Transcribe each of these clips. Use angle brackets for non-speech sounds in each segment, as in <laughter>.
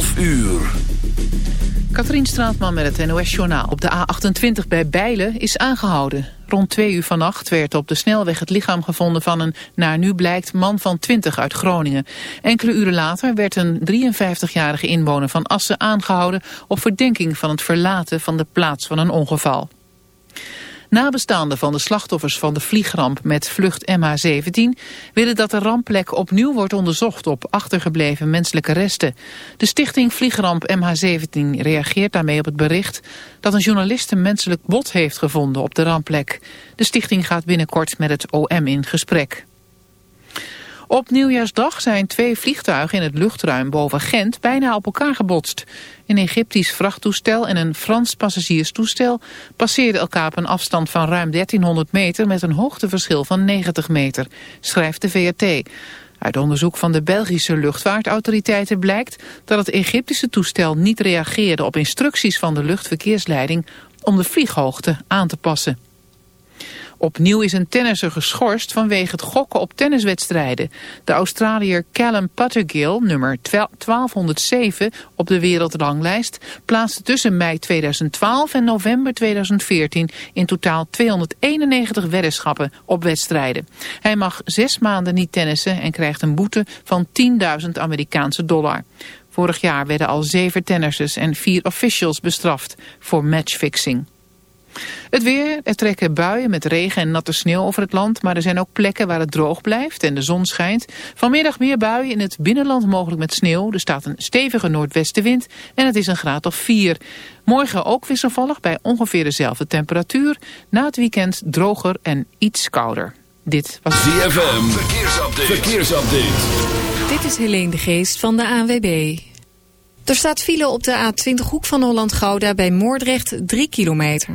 12 uur. Katrien Straatman met het NOS-journaal. Op de A28 bij Bijlen is aangehouden. Rond twee uur vannacht werd op de snelweg het lichaam gevonden van een, naar nu blijkt, man van 20 uit Groningen. Enkele uren later werd een 53-jarige inwoner van Assen aangehouden op verdenking van het verlaten van de plaats van een ongeval. Nabestaanden van de slachtoffers van de vliegramp met vlucht MH17 willen dat de rampplek opnieuw wordt onderzocht op achtergebleven menselijke resten. De stichting Vliegramp MH17 reageert daarmee op het bericht dat een journalist een menselijk bot heeft gevonden op de rampplek. De stichting gaat binnenkort met het OM in gesprek. Op nieuwjaarsdag zijn twee vliegtuigen in het luchtruim boven Gent bijna op elkaar gebotst. Een Egyptisch vrachttoestel en een Frans passagierstoestel passeerden elkaar op een afstand van ruim 1300 meter met een hoogteverschil van 90 meter, schrijft de VRT. Uit onderzoek van de Belgische luchtvaartautoriteiten blijkt dat het Egyptische toestel niet reageerde op instructies van de luchtverkeersleiding om de vlieghoogte aan te passen. Opnieuw is een tennisser geschorst vanwege het gokken op tenniswedstrijden. De Australiër Callum Puttergill, nummer 1207 op de wereldranglijst, plaatste tussen mei 2012 en november 2014 in totaal 291 weddenschappen op wedstrijden. Hij mag zes maanden niet tennissen en krijgt een boete van 10.000 Amerikaanse dollar. Vorig jaar werden al zeven tennissers en vier officials bestraft voor matchfixing. Het weer, er trekken buien met regen en natte sneeuw over het land, maar er zijn ook plekken waar het droog blijft en de zon schijnt. Vanmiddag meer buien in het binnenland mogelijk met sneeuw. Er staat een stevige noordwestenwind en het is een graad of 4. Morgen ook wisselvallig bij ongeveer dezelfde temperatuur. Na het weekend droger en iets kouder. Dit was ZFM, verkeersupdate. verkeersupdate. Dit is Helene de Geest van de ANWB. Er staat file op de A20 hoek van Holland-Gouda bij Moordrecht 3 kilometer.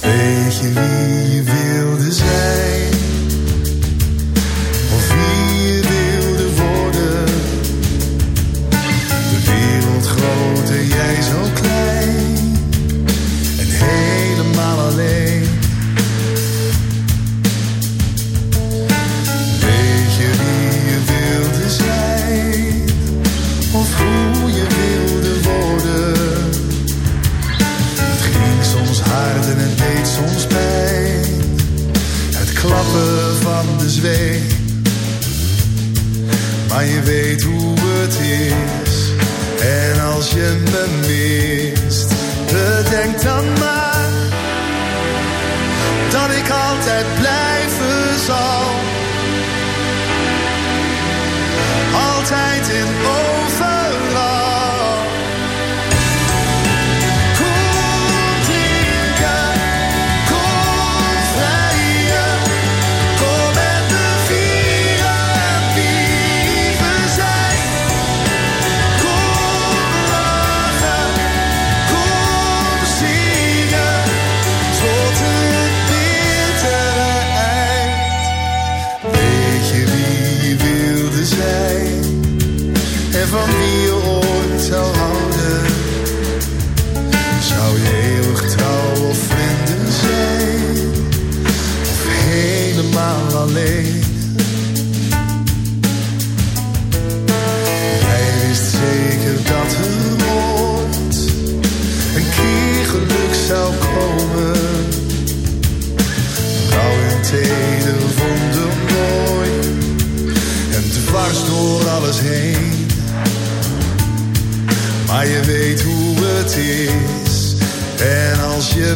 Weet je wie je wilde zijn? Maar je weet hoe het is. En als je me mist, bedenk dan maar dat ik altijd blijven zal.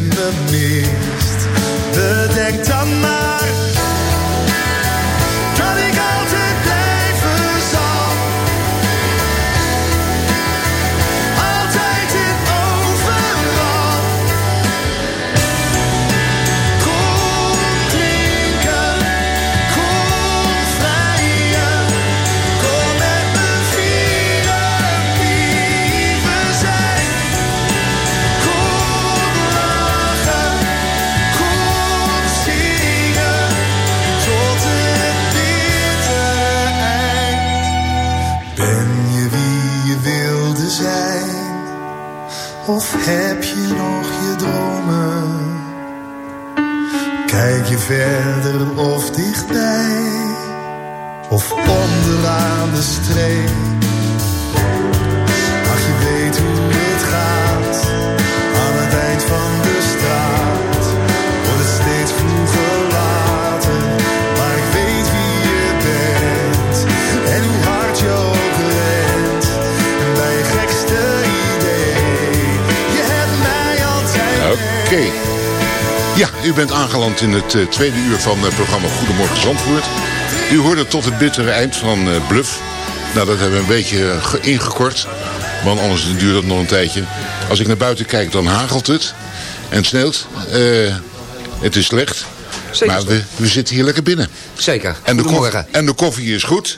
Je me mist, bedenk dan maar. Bent aangeland in het eh, tweede uur van het programma Goedemorgen Zandvoort. U hoorde tot het bittere eind van eh, Bluff. Nou, dat hebben we een beetje ge- ingekort. Want anders duurt dat nog een tijdje. Als ik naar buiten kijk, dan hagelt het. En het sneeuwt. Eh, het is slecht. Zeker maar we, we zitten hier lekker binnen. Zeker. En de, koffie, en de koffie is goed.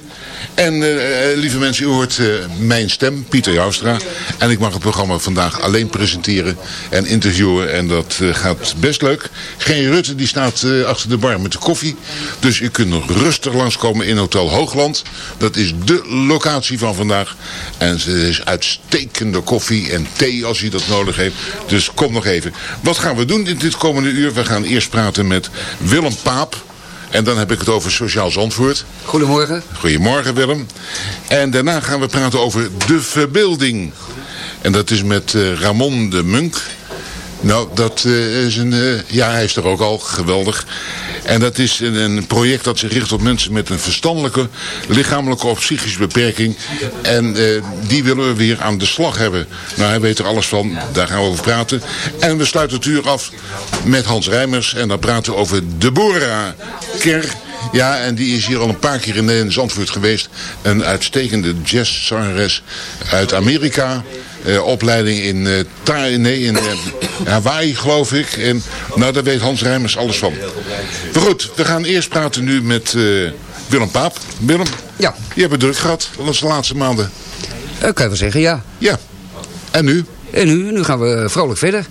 En eh, eh, lieve mensen, u hoort eh, mijn stem, Pieter Joustra. En ik mag het programma vandaag alleen presenteren en interviewen. En dat gaat best leuk. Geen Rutte, die staat achter de bar met de koffie. Dus u kunt nog rustig langskomen in Hotel Hoogland. Dat is de locatie van vandaag. En het is uitstekende koffie en thee als u dat nodig heeft. Dus kom nog even. Wat gaan we doen in dit komende uur? We gaan eerst praten met Willem Paap. En dan heb ik het over Sociaal Zandvoort. Goedemorgen. Goedemorgen Willem. En daarna gaan we praten over de verbeelding. En dat is met eh, Ramon de Munk. Nou, dat eh, is een... eh, ja, hij is er ook al. Geweldig. En dat is een, project dat zich richt op mensen met een verstandelijke, lichamelijke of psychische beperking. En eh, die willen we weer aan de slag hebben. Nou, hij weet er alles van. Daar gaan we over praten. En we sluiten het uur af met Hans Rijmers. En dan praten we over Deborah Ker. Ja, en die is hier al een paar keer in Nederland Zandvoort geweest. Een uitstekende jazzzangeres uit Amerika. Eh, opleiding in, eh, Tha- nee, in eh, Hawaii, geloof ik. En, nou, daar weet Hans Rijmers alles van. Maar goed, we gaan eerst praten nu met eh, Willem Paap. Willem, Ja, je hebt het druk gehad de laatste maanden. kan je wel zeggen, ja. Ja. En nu? En nu, nu gaan we vrolijk verder.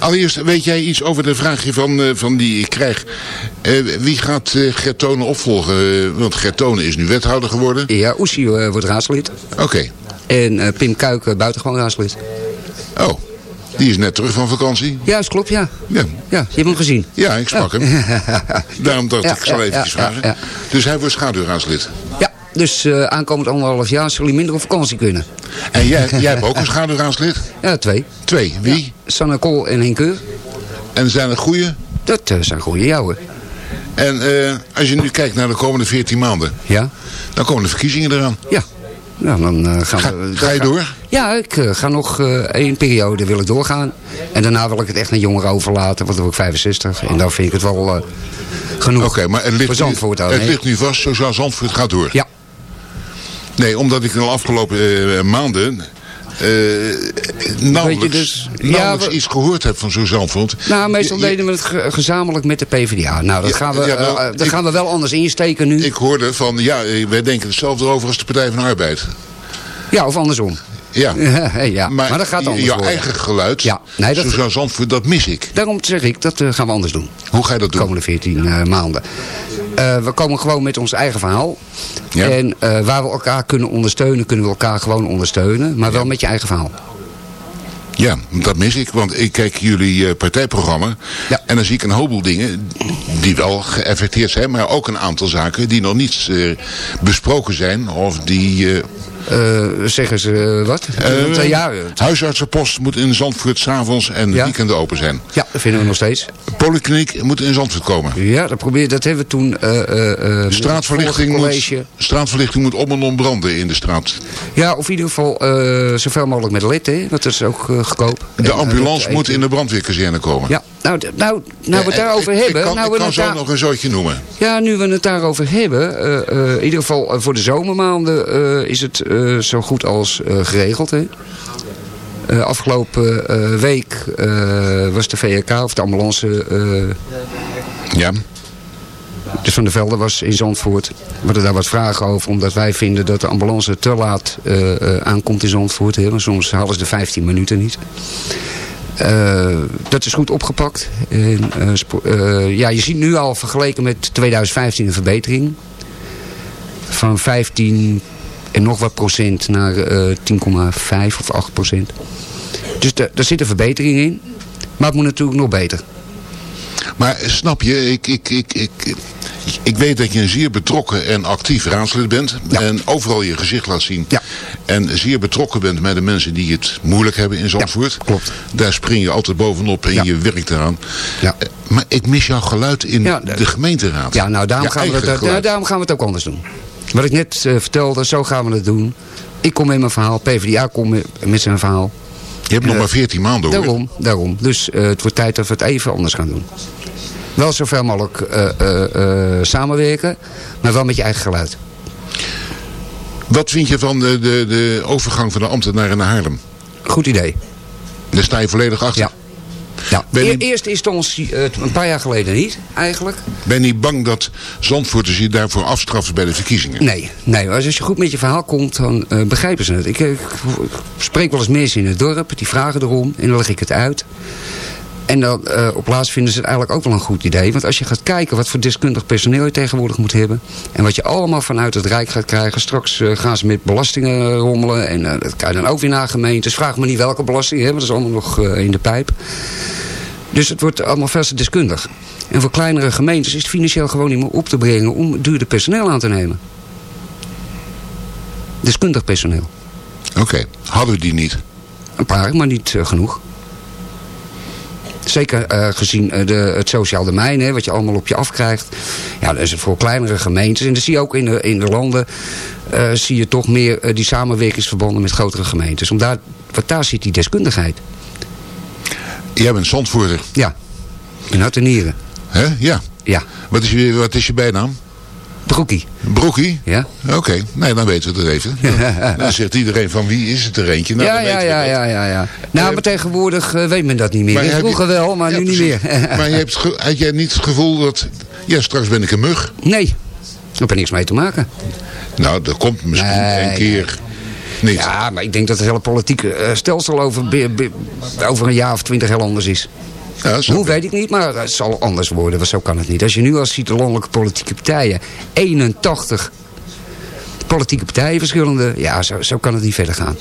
Allereerst, weet jij iets over de vraagje van, eh, van die ik krijg? Eh, wie gaat eh Gertone opvolgen? Want Gertone is nu wethouder geworden. Ja, Oesie wordt raadslid. Oké. En Pim Kuiken buitengewoon raadslid. Oh, die is net terug van vakantie. Ja, dat klopt, ja. Ja, Ja, je hebt hem gezien. ja ik sprak hem. <laughs> Daarom dacht ik, ik zal ja, vragen. Dus hij wordt schaduwraadslid. Ja, dus eh, aankomend anderhalf jaar zullen jullie minder op vakantie kunnen. En jij, jij hebt ook een schaduwraadslid? <laughs> Ja, twee. Twee. Wie? Sanne Kool en Henk Keur. En zijn er goede? Dat eh, zijn goede jouwen. En eh, als je nu kijkt naar de komende 14 maanden, Ja? dan komen de verkiezingen eraan. Ja. Nou, dan gaan Ga, we... ga je door? Ja, ik ga nog één periode wil ik doorgaan. En daarna wil ik het echt naar jongeren overlaten, want dan word ik 65. En dan vind ik het wel genoeg. Oké, maar het ligt, nu, het ligt nu vast, Sociaal Zandvoort gaat door. Ja, Nee, omdat ik de afgelopen eh, maanden eh nauwelijks, dus- ja, we- iets gehoord heb van Sociaal Zandvoort. nou meestal Je- je- deden we het ge- gezamenlijk met de PvdA. Nou, dat Ja, gaan we, ja, nou, eh, dat ik- gaan we wel anders insteken nu. Ik hoorde van, ja, wij denken hetzelfde over als de Partij van de Arbeid. Ja, of andersom. Ja, <laughs> ja, maar, dat gaat anders jouw worden. eigen geluid, Ja, nee, dat- Sociaal Zandvoort, dat mis ik. Daarom zeg ik, dat gaan we anders doen. Hoe ga je dat De doen? komende 14 eh, maanden. Eh, we komen gewoon met ons eigen verhaal. Ja. En eh, waar we elkaar kunnen ondersteunen, kunnen we elkaar gewoon ondersteunen. Maar wel met je eigen verhaal. Ja, dat mis ik, want ik kijk jullie eh, partijprogramma Ja. en dan zie ik een heleboel dingen die wel geëffecteerd zijn, maar ook een aantal zaken die nog niet besproken zijn of die, zeggen ze eh, wat? Eh, eh, ja, Huisartsenpost moet in Zandvoort s'avonds en Ja. weekenden open zijn. ja, dat vinden we nog steeds. Polykliniek moet in Zandvoort komen. Ja, dat, probeer, dat hebben we toen... eh, eh, eh, Straatverlichting moet, straatverlichting moet om en om branden in de straat. Ja, of in ieder geval eh, zoveel mogelijk met LED, hè. Want dat is ook eh, goedkoop. De eh, ambulance moet in de brandweerkazerne komen. Ja, nou, nou, nou we het daarover hebben... Ik kan, nou, ik we kan het zo nog een zootje noemen. Ja, nu we het daarover hebben, eh, eh, in ieder geval eh, voor de zomermaanden is het zo goed als geregeld. Hè? Afgelopen week was de VRK of de ambulance, Ja. dus Van der Velde was in Zandvoort. We hadden daar wat vragen over, omdat wij vinden dat de ambulance te laat aankomt in Zandvoort. Hè? Want soms halen ze de 15 minuten niet. Eh, dat is goed opgepakt. Eh, eh, ja, je ziet nu al vergeleken met 2015 een verbetering. Van 15 en nog wat procent naar eh 10,5 of 8 procent. Dus da- daar zit een verbetering in. Maar het moet natuurlijk nog beter. Maar snap je, ik, ik, ik, ik, ik weet dat je een zeer betrokken en actief raadslid bent. Ja. En overal je gezicht laat zien. Ja. En zeer betrokken bent met de mensen die het moeilijk hebben in Zandvoort. klopt. Daar spring je altijd bovenop en Ja. je werkt eraan. Ja. Eh, Maar ik mis jouw geluid in Ja, de, de- gemeenteraad. Ja, nou daarom, gaan we, het, nou, daarom gaan we het ook anders doen. Wat ik net eh, vertelde, zo gaan we het doen. Ik kom met mijn verhaal, PvdA komt met, zijn verhaal. Je hebt nog eh, maar 14 maanden hoor. Daarom, daarom. Dus het wordt tijd dat we het even anders gaan doen. Wel zoveel mogelijk eh, eh, eh, samenwerken, maar wel met je eigen geluid. Wat vind je van de, de, de overgang van de ambtenaren naar Haarlem? Goed idee. Daar sta je volledig achter. Ja. Ja. Eerst instantie, eh, een paar jaar geleden niet, eigenlijk. Ben je niet bang dat Zandvoorters je daarvoor afstraffen bij de verkiezingen? Nee, nee als je goed met je verhaal komt, dan begrijpen ze het. Ik, ik spreek wel eens mensen in het dorp, die vragen erom en dan leg ik het uit. En dan eh, op laatst vinden ze het eigenlijk ook wel een goed idee. Want als je gaat kijken wat voor deskundig personeel je tegenwoordig moet hebben... en wat je allemaal vanuit het Rijk gaat krijgen... straks eh, gaan ze met belastingen rommelen... en eh, dat kan je dan ook weer naar gemeentes. Vraag me niet welke belasting, hè, want dat is allemaal nog eh, in de pijp. Dus het wordt allemaal veel te deskundig. En voor kleinere gemeentes is het financieel gewoon niet meer op te brengen... om duurder personeel aan te nemen. Deskundig personeel. Oké, hadden we die niet? Een paar, maar niet eh, genoeg. Zeker eh, gezien eh, de, het sociaal domein, hè, wat je allemaal op je afkrijgt. Ja, dat is voor kleinere gemeentes. En dat zie je ook in de, in de landen. eh, zie je toch meer die samenwerkingsverbanden met grotere gemeentes. Omdat wat daar zit die deskundigheid. Jij bent Zandvoorter, Ja, in hart en nieren. hè? Ja. Ja, Wat is je, wat is je bijnaam? Broekie. Broekie? Ja, Oké, nee, dan weten we het even. Dan, dan zegt iedereen van wie is het er eentje? Nou, ja, ja, ja, ja, ja, ja. Nou, Eh, maar tegenwoordig eh, weet men dat niet meer. Je- Vroeger wel, maar Ja, nu niet meer. <laughs> maar je hebt, had jij niet het gevoel dat... Ja, straks ben ik een mug. nee, daar heb er niks mee te maken. Nou, dat komt misschien Nee, een keer niet. Ja, maar ik denk dat het hele politieke eh, stelsel over, over een jaar of twintig heel anders is. Ja, Hoe weet ik niet, maar het zal anders worden. want Zo kan het niet. Als je nu al ziet de landelijke politieke partijen. 81 politieke partijen verschillende. Ja, zo, zo kan het niet verder gaan.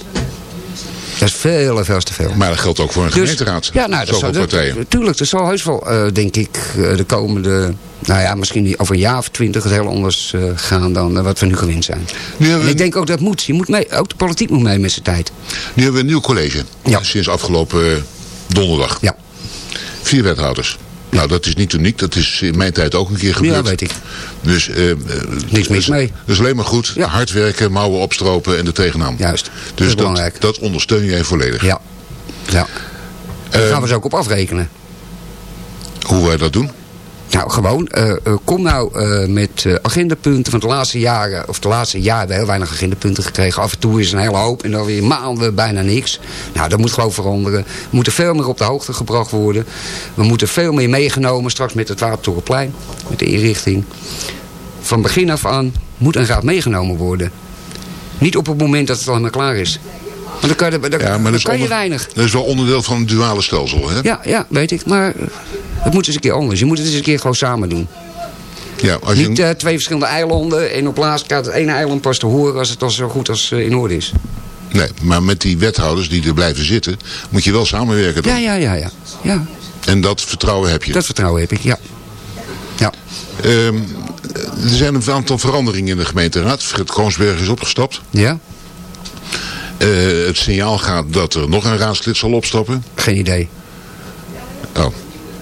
Dat is veel veel te veel. Maar dat geldt ook voor een gemeenteraad. ja, nou, dat zal, partijen. Tuurlijk, er zal heus wel, eh, denk ik, eh, de komende... Nou ja, misschien over een jaar of twintig het heel anders eh, gaan dan wat we nu gewend zijn. Nu En ik denk ook dat moet. Je moet mee, ook de politiek moet mee met zijn tijd. Nu hebben we een nieuw college. Ja. Sinds afgelopen donderdag. Ja, Vier wethouders. Nou, dat is niet uniek. Dat is in mijn tijd ook een keer gebeurd. ja weet ik. Dus eh, eh, Niks mis is- mee. Is alleen maar goed. Ja. Hard werken, mouwen opstropen en er tegenaan. Juist. Dat Dus is dat, belangrijk. dat ondersteun jij volledig. Ja. ja. Daar Eh, gaan we ze ook op afrekenen. Hoe wij dat doen? Nou, gewoon, eh, eh, kom nou eh, met agendapunten van de laatste jaren, of de laatste jaren hebben we heel weinig agendapunten gekregen. Af en toe is een hele hoop en dan weer maanden bijna niks. Nou, dat moet gewoon veranderen. We moeten veel meer op de hoogte gebracht worden. We moeten veel meer meegenomen straks met het Watertorenplein, met de inrichting. Van begin af aan moet een raad meegenomen worden. Niet op het moment dat het allemaal klaar is. Want dan kan, je- dan, Ja, maar dan kan je weinig. dat is wel onderdeel van het duale stelsel. Hè? Ja, ja, weet ik. Maar het moet eens een keer anders. Je moet het eens een keer gewoon samen doen. Ja, als je, Niet eh, twee verschillende eilanden en op laatst gaat het ene eiland pas te horen als het al zo goed als eh, in orde is. nee, maar met die wethouders die er blijven zitten, moet je wel samenwerken. Dan. Ja, ja, ja, ja. ja En dat vertrouwen heb je. dat vertrouwen heb ik, ja. Ja, Ehm, er zijn een aantal veranderingen in de gemeenteraad. Fred Kroonsberg is opgestapt. ja. Eh, het signaal gaat dat er nog een raadslid zal opstappen? Geen idee. Oh,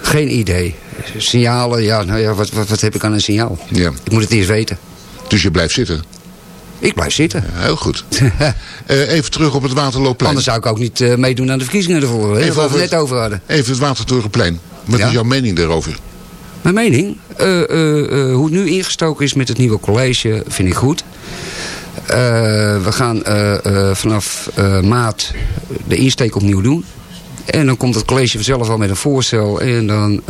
Geen idee. Signalen, ja, nou ja, wat, wat, wat heb ik aan een signaal? ja. Ik moet het eerst weten. Dus je blijft zitten? Ik blijf zitten. Heel goed. <laughs> Eh, even terug op het Waterloopplein. Anders zou ik ook niet eh, meedoen aan de verkiezingen ervoor. Even waar we over- het net over hadden. Even het Watertorenplein. Wat Ja. is jouw mening daarover? Mijn mening, hoe het nu ingestoken is met het nieuwe college, vind ik goed. Eh, we gaan eh, eh, vanaf maart de insteek opnieuw doen. En dan komt het college vanzelf al met een voorstel. En dan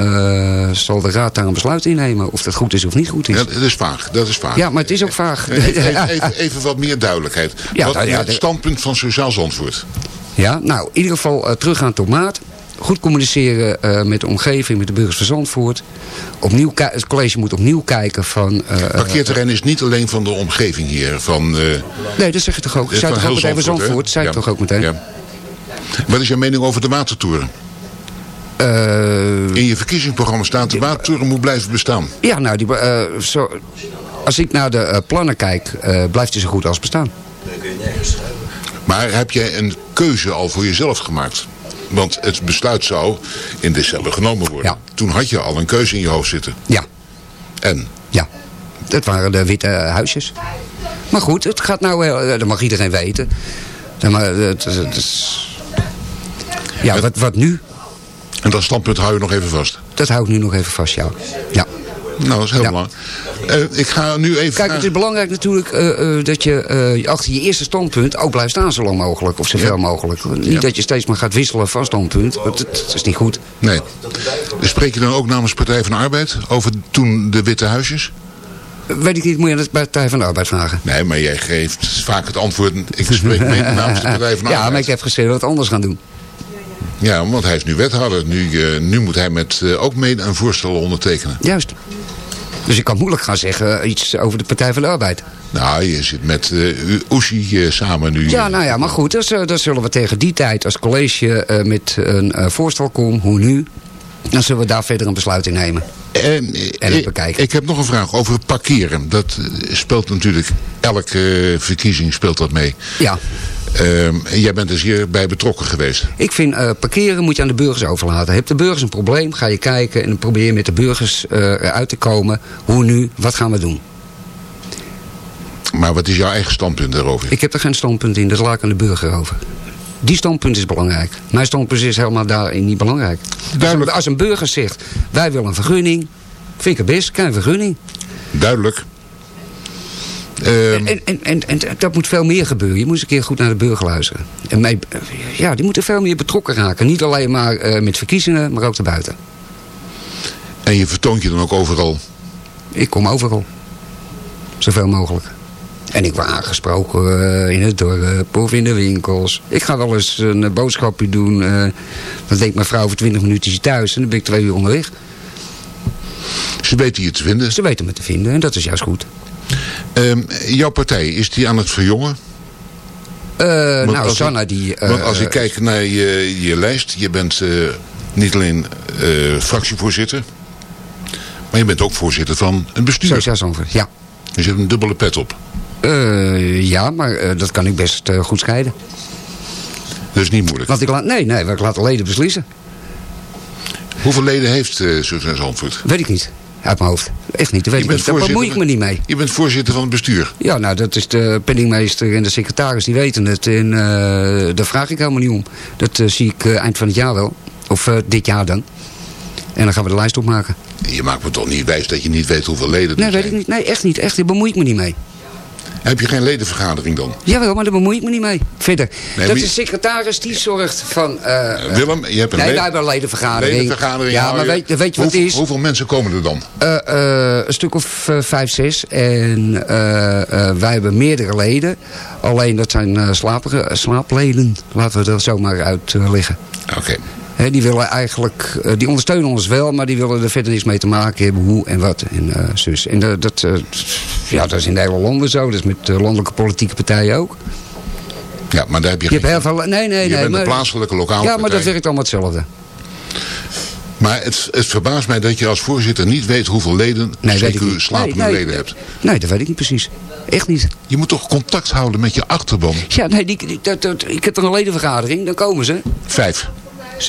zal de raad daar een besluit in nemen. Of dat goed is of niet goed is. Ja, dat is vaag. Dat is vaag. Ja, maar het is ook vaag. <laughs> Even, even, even wat meer duidelijkheid. Ja, wat nou is ja, het standpunt van Sociaal Zandvoort? Ja, nou, in ieder geval eh, teruggaan tot maart. Goed communiceren eh, met de omgeving, met de burgers van Zandvoort. Opnieuw het college moet opnieuw kijken van... eh, Parkeerterrein is niet alleen van de omgeving hier. Van, eh, nee, dat zeg je toch ook. Zei toch ook meteen van Zandvoort, Ja. toch ook meteen? Ja. Wat is jouw mening over de watertoren? Eh, In je verkiezingsprogramma staat de watertoren moet blijven bestaan. ja, nou, die, zo, als ik naar de plannen kijk, blijft hij zo goed als bestaan. Maar heb jij een keuze al voor jezelf gemaakt? Want het besluit zou in december genomen worden. Ja. Toen had je al een keuze in je hoofd zitten. Ja, En? ja. Dat waren de witte huisjes. Maar goed, het gaat nou... eh, dat mag iedereen weten. Ja, maar eh, het, is- het is... Ja, wat, wat nu? En dat standpunt hou je nog even vast. Dat hou ik nu nog even vast, ja. ja. Nou, dat is heel Ja. belangrijk. Eh, ik ga nu even... Kijk, het is belangrijk natuurlijk eh, eh, dat je achter je eerste standpunt ook blijft staan zo lang mogelijk. Of zoveel Ja. mogelijk. Niet Ja. dat je steeds maar gaat wisselen van standpunt. Want dat, is niet goed. Nee. Spreek je dan ook namens Partij van de Arbeid over toen de witte huisjes? Weet ik niet, moet je aan de Partij van de Arbeid vragen. Nee, maar jij geeft vaak het antwoord... ik spreek mee namens de Partij van de <laughs> Ja, Arbeid. maar ik heb gezegd dat we het anders gaan doen. Ja, want hij is nu wethouder. Nu, eh, nu moet hij met eh, ook mee een voorstel ondertekenen. Juist. Dus ik kan moeilijk gaan zeggen eh, iets over de Partij van de Arbeid. Nou, je zit met uh, Oeshi samen nu. Ja, nou ja, maar goed. Dus, dan zullen we tegen die tijd als college met een voorstel komen. Hoe nu? Dan zullen we daar verder een besluit in nemen. En, En het ik, bekijken. ik heb nog een vraag over parkeren. Dat speelt natuurlijk, elke verkiezing speelt dat mee. Ja. Ehm, en jij bent er zeer bij betrokken geweest. Ik vind eh, parkeren moet je aan de burgers overlaten. Heb de burgers een probleem, ga je kijken en dan probeer je met de burgers eh, eruit te komen. Hoe nu, wat gaan we doen? Maar wat is jouw eigen standpunt daarover? Ik heb er geen standpunt in, dat laat ik aan de burger over. Die standpunt is belangrijk. Mijn standpunt is helemaal daarin niet belangrijk. Als een, als een burger zegt, wij willen een vergunning, vind ik het best, krijg een vergunning. Duidelijk. Ehm, En, en, en, en dat moet veel meer gebeuren. Je moet eens een keer goed naar de burger luisteren. En mij, ja, die moeten veel meer betrokken raken. Niet alleen maar eh, met verkiezingen, maar ook daarbuiten. en je vertoont je dan ook overal. Ik kom overal. Zoveel mogelijk. En ik word aangesproken eh, in het dorp of in de winkels. Ik ga wel eens een eh, boodschapje doen. eh, dan denkt mijn vrouw voor 20 minuutjes thuis. En dan ben ik twee uur onderweg. Ze weten je te vinden. Ze weten me te vinden en dat is juist goed. Ehm, jouw partij, is die aan het verjongen? Eh, nou, Sanna die... eh, Want als ik kijk naar je, je lijst, je bent eh, niet alleen fractievoorzitter, maar je bent ook voorzitter van een bestuur. Sociaal ja. Je zet een dubbele pet op. Ja, maar dat kan ik best goed scheiden. Dat is niet moeilijk. Want ik laat, nee, nee, ik laat de leden beslissen. Hoeveel leden heeft uh, Zandvoort? Weet ik niet. Uit mijn hoofd. Echt niet. Dat weet Je ik niet. Daar bemoei ik me niet mee. Je bent voorzitter van het bestuur. Ja, nou, dat is de penningmeester en de secretaris, die weten het. En eh, daar vraag ik helemaal niet om. Dat eh, zie ik eh, eind van het jaar wel. Of dit jaar dan. En dan gaan we de lijst opmaken. Je maakt me toch niet wijs dat je niet weet hoeveel leden er Nee, weet zijn? ik niet. Nee, echt niet. Echt, daar bemoei ik me niet mee. Heb je geen ledenvergadering dan? Jawel, maar daar bemoei ik me niet mee. Verder. Nee, dat is de secretaris die zorgt van... eh, eh, Willem, je hebt een nee, leden- wij hebben een ledenvergadering. ledenvergadering. Ja, maar weet, weet je wat het is? Hoeveel mensen komen er dan? Eh, een stuk of vijf, zes. En wij hebben meerdere leden. Alleen dat zijn slaapleden. Laten we er zomaar uit eh, liggen. Die willen eigenlijk, eh, die ondersteunen ons wel, maar die willen er verder niks mee te maken hebben. Hoe en wat en eh, zus. En dat, eh, ja, dat is in de hele landen zo. Dat is met landelijke politieke partijen ook. Ja, maar daar heb je, Je hebt geen... heel veel... Nee, nee, je nee. bent maar, een plaatselijke lokale Ja, maar dat werkt allemaal hetzelfde. Maar het, het verbaast mij dat je als voorzitter niet weet hoeveel leden Nee, CQ slapende Nee, nee. leden hebt. Nee, dat weet ik niet precies. Echt niet. Je moet toch contact houden met je achterban. Ja, nee, die, die- dat, dat, ik heb er een ledenvergadering, dan komen ze. Vijf.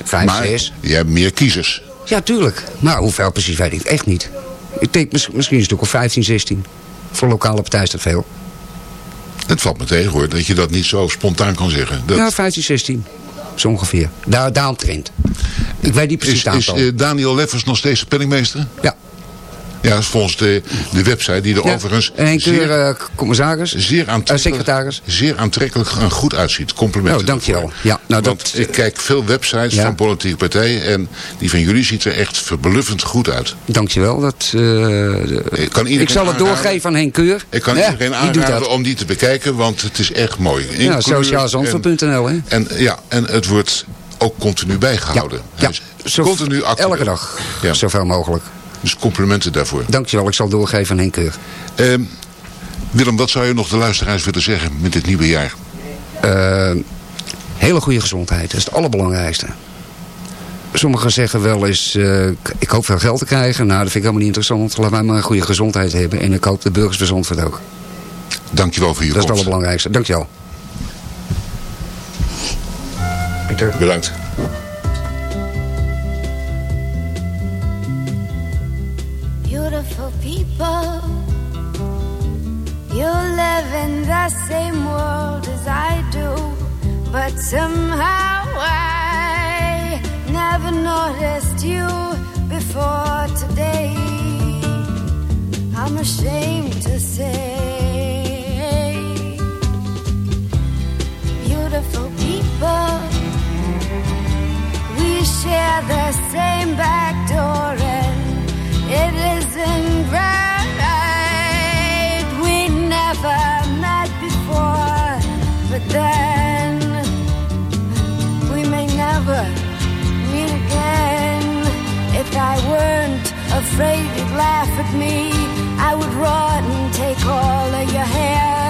Vijf, maar zes. je hebt meer kiezers. Ja, tuurlijk. Maar hoeveel precies weet ik echt niet. Ik denk mis- misschien een stuk of 15, 16. Voor lokale partij is dat veel. Het valt me tegen hoor, dat je dat niet zo spontaan kan zeggen. Dat Ja, 15, 16. Zo ongeveer. Daar, daaromtrent. Ik weet niet precies is, is eh, Daniel Leffers nog steeds de penningmeester? ja. Ja, dat is volgens de, de website die er ja. overigens En een keer zeer, eh, commissaris. zeer, eh, aantrekkelijk, secretaris. zeer aantrekkelijk en goed uitziet. Complimenten. Oh, dankjewel. Ja, nou, Want dat- ik kijk veel websites Ja. van politieke partijen en die van jullie ziet er echt verbluffend goed uit. Dankjewel. Dat, de- Ik, kan iedereen ik zal het doorgeven aan Henk Keur. Ik kan Ja, iedereen aanraden om die te bekijken, want het is echt mooi. Ja, sociaalzandvoort.nl? En, en, ja, en het wordt ook continu bijgehouden. Ja, zo- continu actueel. elke dag. Ja. Zoveel mogelijk. Dus complimenten daarvoor. Dankjewel. Ik zal het doorgeven aan Henk Keur. Ehm, Willem, wat zou je nog de luisteraars willen zeggen met dit nieuwe jaar? Eh, hele goede gezondheid. Dat is het allerbelangrijkste. Sommigen zeggen wel eens, eh, ik- hoop veel geld te krijgen. Nou, dat vind ik helemaal niet interessant. Laat mij maar een goede gezondheid hebben. En ik hoop de burgers gezond wordt ook. Dankjewel voor je Dat is het allerbelangrijkste. Dankjewel. Pieter. Bedankt. You live in the same world as I do, but somehow I never noticed you before today. I'm ashamed to say, beautiful people. We share the same back door and it isn't right. Never met before, but then we may never meet again. If I weren't afraid you'd laugh at me, I would run and take all of your hands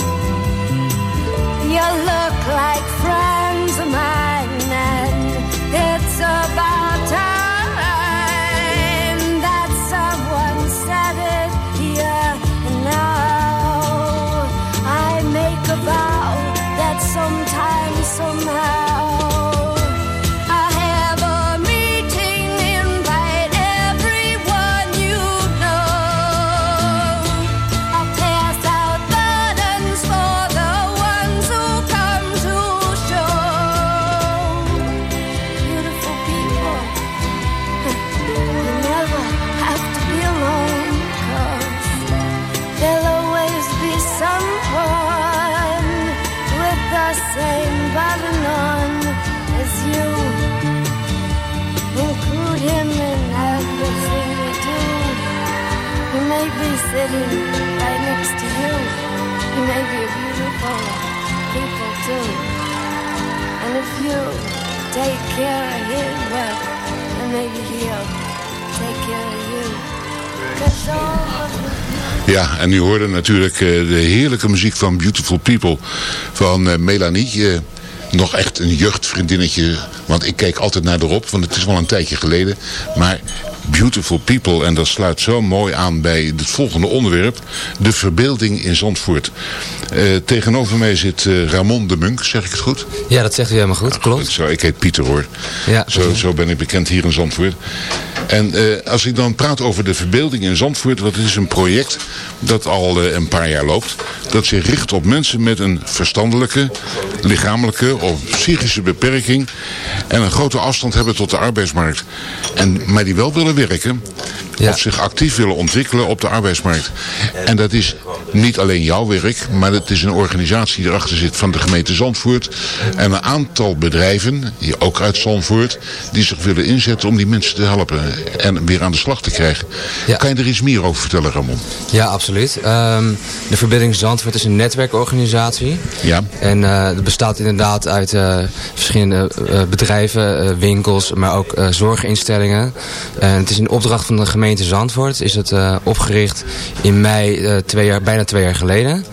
look like friends if you take care of him, well, then maybe he'll take care of you. Ja, en u hoorde natuurlijk eh, de heerlijke muziek van Beautiful People van eh, Melanie. Nog echt een jeugdvriendinnetje. Want ik keek altijd naar erop, want het is wel een tijdje geleden. Maar Beautiful People, en dat sluit zo mooi aan bij het volgende onderwerp. De verbeelding in Zandvoort. Eh, tegenover mij zit eh, Ramon de Munk, zeg ik het goed? Ja, dat zegt u helemaal goed, klopt. Zo, ik heet Pieter hoor. Ja, Zo, zo ben ik bekend hier in Zandvoort. En eh, als ik dan praat over de verbeelding in Zandvoort, dat is een project dat al eh, een paar jaar loopt. Dat zich richt op mensen met een verstandelijke, lichamelijke of psychische beperking. En een grote afstand hebben tot de arbeidsmarkt. En, maar die wel willen werken. Ja. Of zich actief willen ontwikkelen op de arbeidsmarkt. En dat is niet alleen jouw werk, maar het is een organisatie die erachter zit van de gemeente Zandvoort. En een aantal bedrijven, hier ook uit Zandvoort, die zich willen inzetten om die mensen te helpen. En weer aan de slag te krijgen. Ja. Kan je er iets meer over vertellen, Ramon? Ja, absoluut. Ehm, de Verbinding Zandvoort is een netwerkorganisatie. Ja. En eh het bestaat inderdaad uit eh, verschillende eh, bedrijven, eh, winkels, maar ook eh, zorginstellingen. En het is in opdracht van de gemeente Zandvoort. Is het eh, opgericht in mei, eh, twee jaar, bijna twee jaar geleden.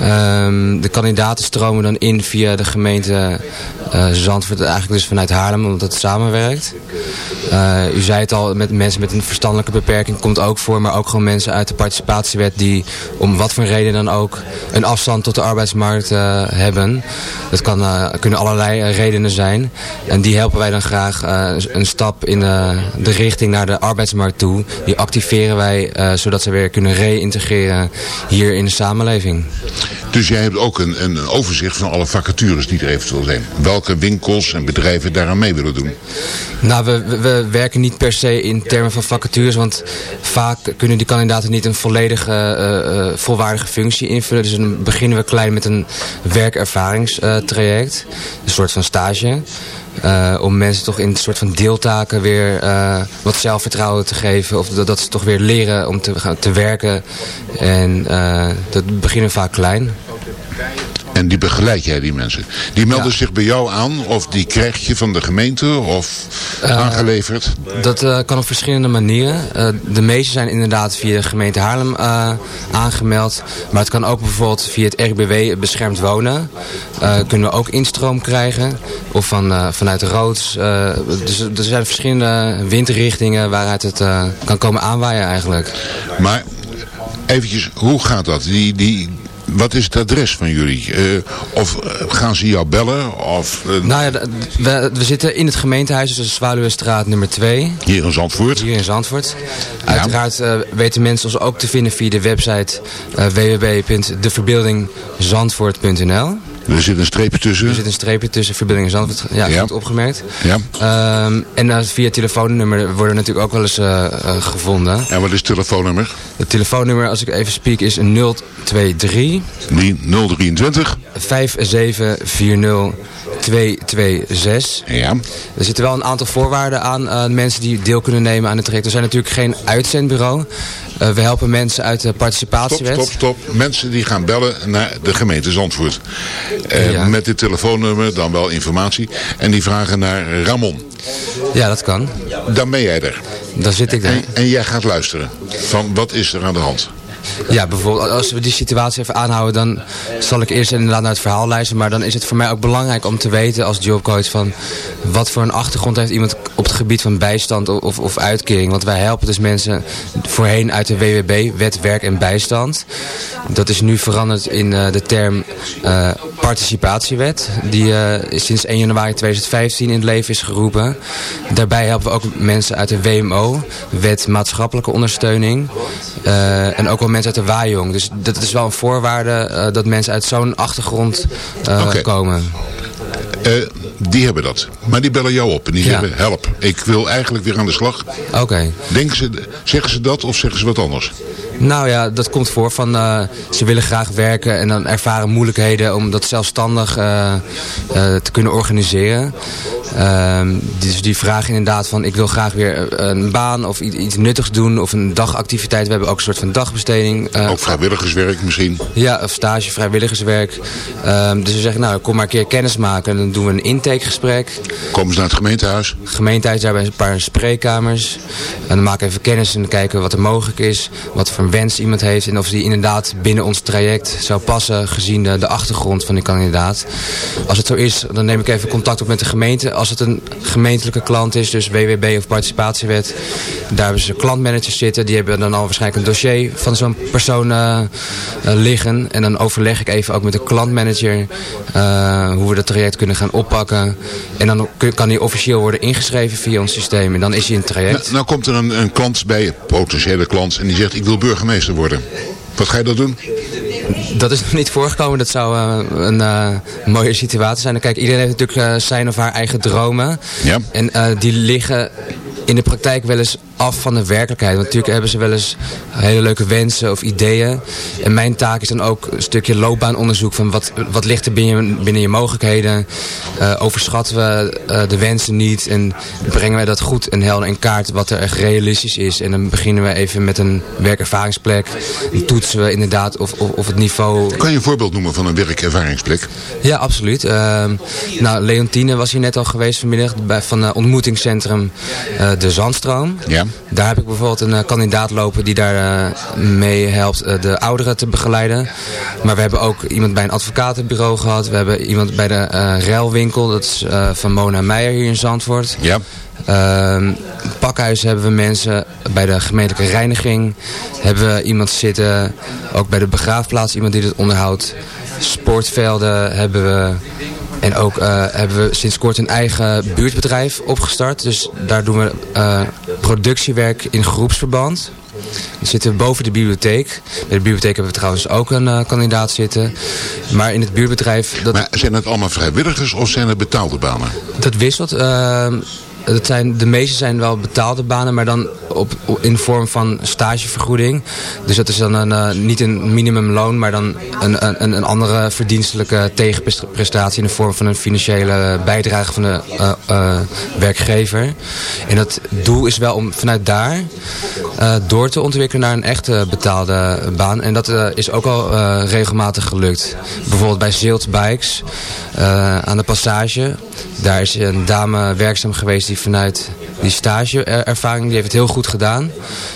Ehm, de kandidaten stromen dan in via de gemeente eh, Zandvoort, eigenlijk dus vanuit Haarlem, omdat het samenwerkt. Eh, u zei het al, met mensen met een verstandelijke beperking komt ook voor, maar ook gewoon mensen uit de participatiewet die om wat voor reden dan ook een afstand tot de arbeidsmarkt eh, hebben. Dat kan, eh, kunnen allerlei eh, redenen zijn. En die helpen wij dan graag een stap in eh, de richting naar de arbeidsmarkt toe. Die activeren wij zodat ze weer kunnen reïntegreren hier in de samenleving. Dus jij hebt ook een, een overzicht van alle vacatures die er eventueel zijn. Welke winkels en bedrijven daaraan mee willen doen. Nou, we, we, we werken niet per in termen van vacatures, want vaak kunnen die kandidaten niet een volledige, eh, eh, volwaardige functie invullen. Dus dan beginnen we klein met een werkervaringstraject, een soort van stage. eh, om mensen toch in een soort van deeltaken weer eh, wat zelfvertrouwen te geven. Of dat, ze toch weer leren om te, gaan, te werken. En eh, dat beginnen vaak klein. En die begeleid jij die mensen. Die melden Ja. zich bij jou aan of die krijg je van de gemeente of aangeleverd. Dat eh, kan op verschillende manieren. Eh, de meeste zijn inderdaad via de gemeente Haarlem eh, aangemeld. Maar het kan ook bijvoorbeeld via het RBW beschermd wonen. Eh, kunnen we ook instroom krijgen. Of van, eh, vanuit de Roods. Eh, dus er zijn verschillende windrichtingen waaruit het eh, kan komen aanwaaien eigenlijk. Maar eventjes, hoe gaat dat? Die, die, wat is het adres van jullie? Eh, of eh, gaan ze jou bellen? Of eh, Nou ja, we, we zitten in het gemeentehuis, dus de Zwaluwestraat nummer 2. hier in Zandvoort? Hier in Zandvoort. Uiteraard weten mensen ons ook te vinden via de website www.deverbeeldingzandvoort.nl. Er zit een streepje tussen. Er zit een streepje tussen Verbeelding en Zandvoort. Ja, Ja. goed opgemerkt. Ja. Ehm, en uh, via telefoonnummer worden natuurlijk ook wel eens uh, uh, gevonden. En wat is het telefoonnummer? Het telefoonnummer, als ik even speak, is 023 Die 023 5740 226. Ja. Er zitten wel een aantal voorwaarden aan uh, mensen die deel kunnen nemen aan het traject. We zijn natuurlijk geen uitzendbureau. Uh, we helpen mensen uit de participatiewet. Stop, stop, stop. Mensen die gaan bellen naar de gemeente Zandvoort. Ja. Met dit telefoonnummer, dan wel informatie. En die vragen naar Ramon. Ja, dat kan. Dan ben jij er. Dan zit ik daar. En, en jij gaat luisteren. Van wat is er aan de hand? Ja, bijvoorbeeld als we die situatie even aanhouden, dan zal ik eerst inderdaad naar het verhaal luisteren. Maar dan is het voor mij ook belangrijk om te weten als jobcoach van wat voor een achtergrond heeft iemand op het gebied van bijstand of, of uitkering. Want wij helpen dus mensen voorheen uit de WWB, Wet, Werk en Bijstand. Dat is nu veranderd in uh, de term uh, participatiewet. Die uh, sinds 1 januari 2015 in het leven is geroepen. Daarbij helpen we ook mensen uit de WMO, Wet Maatschappelijke Ondersteuning. Uh, en ook wel mensen uit de Wajong. Dus dat is wel een voorwaarde uh, dat mensen uit zo'n achtergrond okay. komen. Uh, die hebben dat. Maar die bellen jou op en die ja. zeggen help. Ik wil eigenlijk weer aan de slag. Oké. Okay. Denken ze, zeggen ze dat of zeggen ze wat anders? Nou ja, dat komt voor van uh, ze willen graag werken en dan ervaren moeilijkheden om dat zelfstandig uh, uh, te kunnen organiseren. Ehm, dus die vragen inderdaad van ik wil graag weer een baan of iets, nuttigs doen of een dagactiviteit. We hebben ook een soort van dagbesteding. ook vrijwilligerswerk misschien? Ja, of stage, vrijwilligerswerk. Um, dus we zeggen nou kom maar een keer kennis maken en dan doen we een intakegesprek. Komen ze naar het gemeentehuis? Gemeentehuis, daarbij een paar spreekkamers. En dan maken we even kennis en kijken wat er mogelijk is. Wat voor een wens iemand heeft en of die inderdaad binnen ons traject zou passen gezien de, achtergrond van die kandidaat. Als het zo is, dan neem ik even contact op met de gemeente. Als het een gemeentelijke klant is, dus WWB of participatiewet, daar hebben ze klantmanagers zitten. Die hebben dan al waarschijnlijk een dossier van zo'n persoon eh, eh, liggen. En dan overleg ik even ook met de klantmanager eh, hoe we dat traject kunnen gaan oppakken. En dan kan hij officieel worden ingeschreven via ons systeem. En dan is hij in traject. Nou, nou komt er een, een klant bij, potentiële klant, en die zegt ik wil burgemeester worden. Wat ga je dat doen? Dat is nog <laughs> niet voorgekomen. Dat zou eh, een eh, mooie situatie zijn. Kijk, iedereen heeft natuurlijk eh, zijn of haar eigen dromen. Ja. En die liggen in de praktijk wel eens af van de werkelijkheid. Want natuurlijk hebben ze wel eens hele leuke wensen of ideeën. En mijn taak is dan ook een stukje loopbaanonderzoek van wat, wat ligt er binnen, binnen je mogelijkheden. Eh, overschatten we eh, de wensen niet en brengen wij dat goed en helder in kaart wat er echt realistisch is. En dan beginnen we even met een werkervaringsplek. Dan toetsen we inderdaad of, of, of het niveau Kan je een voorbeeld noemen van een werkervaringsplek? ja, absoluut. Ehm, nou, Leontine was hier net al geweest vanmiddag bij, van het ontmoetingscentrum eh, De Zandstroom. Ja. Daar heb ik bijvoorbeeld een eh, kandidaat lopen die daar eh, mee helpt eh, de ouderen te begeleiden. Maar we hebben ook iemand bij een advocatenbureau gehad. We hebben iemand bij de ruilwinkel, dat is van Mona Meijer hier in Zandvoort. Ja. Ehm, pakhuis hebben we mensen, bij de gemeentelijke reiniging hebben we iemand zitten, ook bij de begraafplaats iemand die het onderhoudt. Sportvelden hebben we en ook eh, hebben we sinds kort een eigen buurtbedrijf opgestart. Dus daar doen we eh, productiewerk in groepsverband. We zitten boven de bibliotheek. Bij de bibliotheek hebben we trouwens ook een eh, kandidaat zitten. Maar in het buurtbedrijf... Dat... Maar zijn het allemaal vrijwilligers of zijn het betaalde banen? Dat wisselt. Dat zijn, de meeste zijn wel betaalde banen, maar dan op, in vorm van stagevergoeding. Dus dat is dan een, eh, niet een minimumloon, maar dan een, een, een andere verdienstelijke tegenprestatie in de vorm van een financiële bijdrage van de eh, eh, werkgever. En dat doel is wel om vanuit daar door te ontwikkelen naar een echte betaalde baan. En dat is ook al regelmatig gelukt. Bijvoorbeeld bij Zilt Bikes aan de passage. Daar is een dame werkzaam geweest vanuit die stageervaring, die heeft het heel goed gedaan.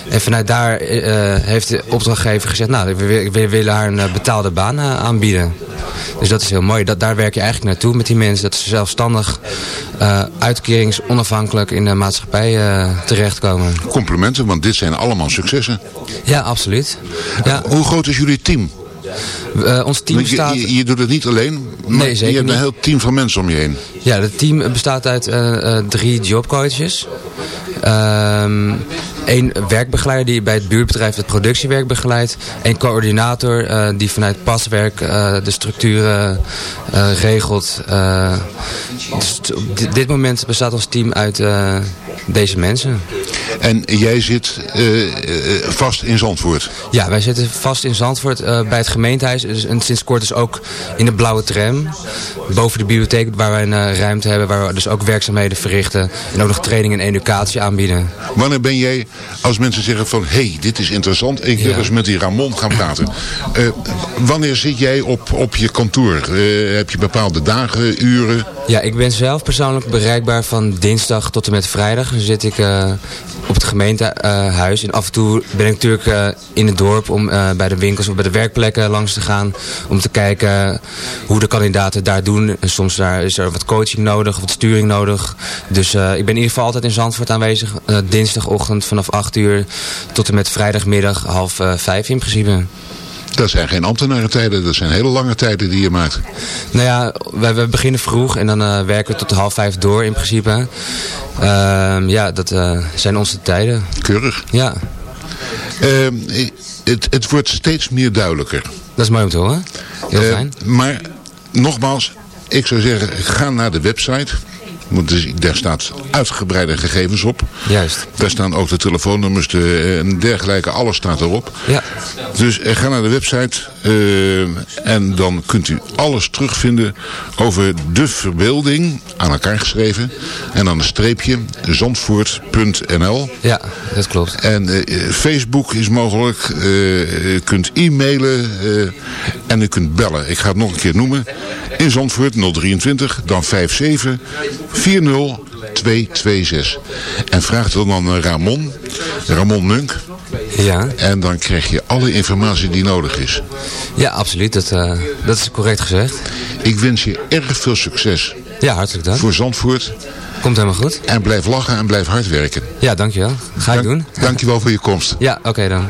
En vanuit daar eh, heeft de opdrachtgever gezegd, nou, we, wi- we willen haar een eh, betaalde baan eh, aanbieden. Dus dat is heel mooi. Dat, daar werk je eigenlijk naartoe met die mensen. Dat ze zelfstandig, eh uitkeringsonafhankelijk in de maatschappij eh, terechtkomen. Complimenten, want dit zijn allemaal successen. Ja, absoluut. Ja, Hoe groot is jullie team? Eh, ons team je, bestaat... je, je doet het niet alleen, maar Nee, zeker je hebt een niet. heel team van mensen om je heen. Ja, het team bestaat uit eh, eh, drie jobcoaches. Ehm Eén werkbegeleider die bij het buurtbedrijf het productiewerk begeleidt. Een coördinator eh, die vanuit paswerk eh, de structuren eh, regelt. Dus op dit, moment bestaat ons team uit deze mensen. En jij zit vast in Zandvoort. Ja, wij zitten vast in Zandvoort bij het gemeentehuis. Dus, en sinds kort dus ook in de blauwe tram. Boven de bibliotheek waar wij een ruimte hebben. Waar we dus ook werkzaamheden verrichten. En ook nog training en educatie aanbieden. Wanneer ben jij, als mensen zeggen van... hé, hey, dit is interessant, ik wil Ja. eens met die Ramon gaan praten. Eh, wanneer zit jij op, op je kantoor? Eh, heb je bepaalde dagen, uren? Ja, ik ben zelf persoonlijk bereikbaar van dinsdag tot en met vrijdag. Dan zit ik eh, op het gemeentehuis. en af en toe ben ik natuurlijk in het dorp om bij de winkels of bij de werkplekken langs te gaan. Om te kijken hoe de kandidaten daar doen. En soms daar is er wat coaching nodig wat sturing nodig. Dus ik ben in ieder geval altijd in Zandvoort aanwezig. dinsdagochtend vanaf 8 uur tot en met vrijdagmiddag half eh, vijf in principe. Dat zijn geen ambtenarentijden, dat zijn hele lange tijden die je maakt. Nou ja, we, we beginnen vroeg en dan eh, werken we tot half vijf door in principe. Ehm, ja, dat eh, zijn onze tijden. Keurig. Ja, Eh, het, het wordt steeds meer duidelijker. dat is mooi om te horen. Heel Eh, fijn. Maar nogmaals, ik zou zeggen, ga naar de website. Want dus, daar staat uitgebreide gegevens op. Juist. Daar staan ook de telefoonnummers de, eh, en dergelijke. Alles staat erop. Ja. Dus eh, ga naar de website. eh, en dan kunt u alles terugvinden over de verbeelding. Aan elkaar geschreven. En dan een streepje. Zandvoort.nl Ja, dat klopt. en Facebook is mogelijk. u kunt e-mailen. en u kunt bellen. Ik ga het nog een keer noemen. In Zandvoort 023 dan 57 40 226. En vraag dan aan Ramon Ramon Munk. Ja, En dan krijg je alle informatie die nodig is. ja absoluut. Dat, eh, dat is correct gezegd. Ik wens je erg veel succes Ja, hartelijk dank. voor Zandvoort. Komt helemaal goed. En blijf lachen en blijf hard werken. Ja, dankjewel. Ga ik doen. Dankjewel voor je komst. Ja, oké dan.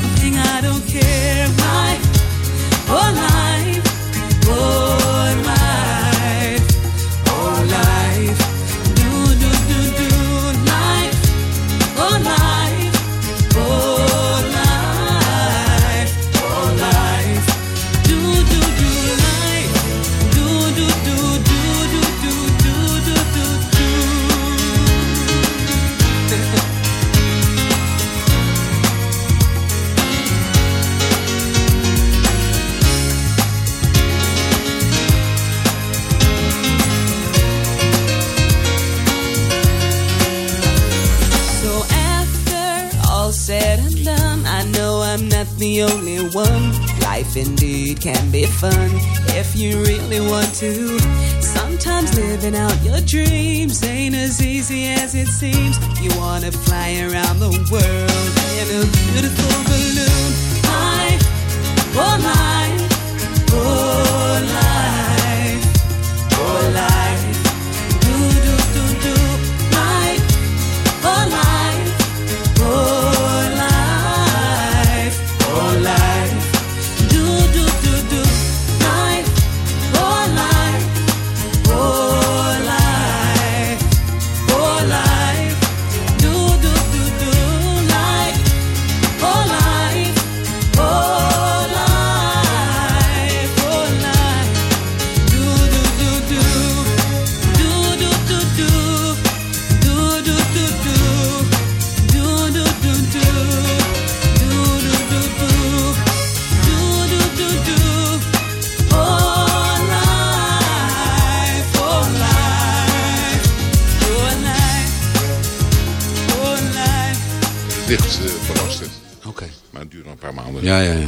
Ja, ja, ja.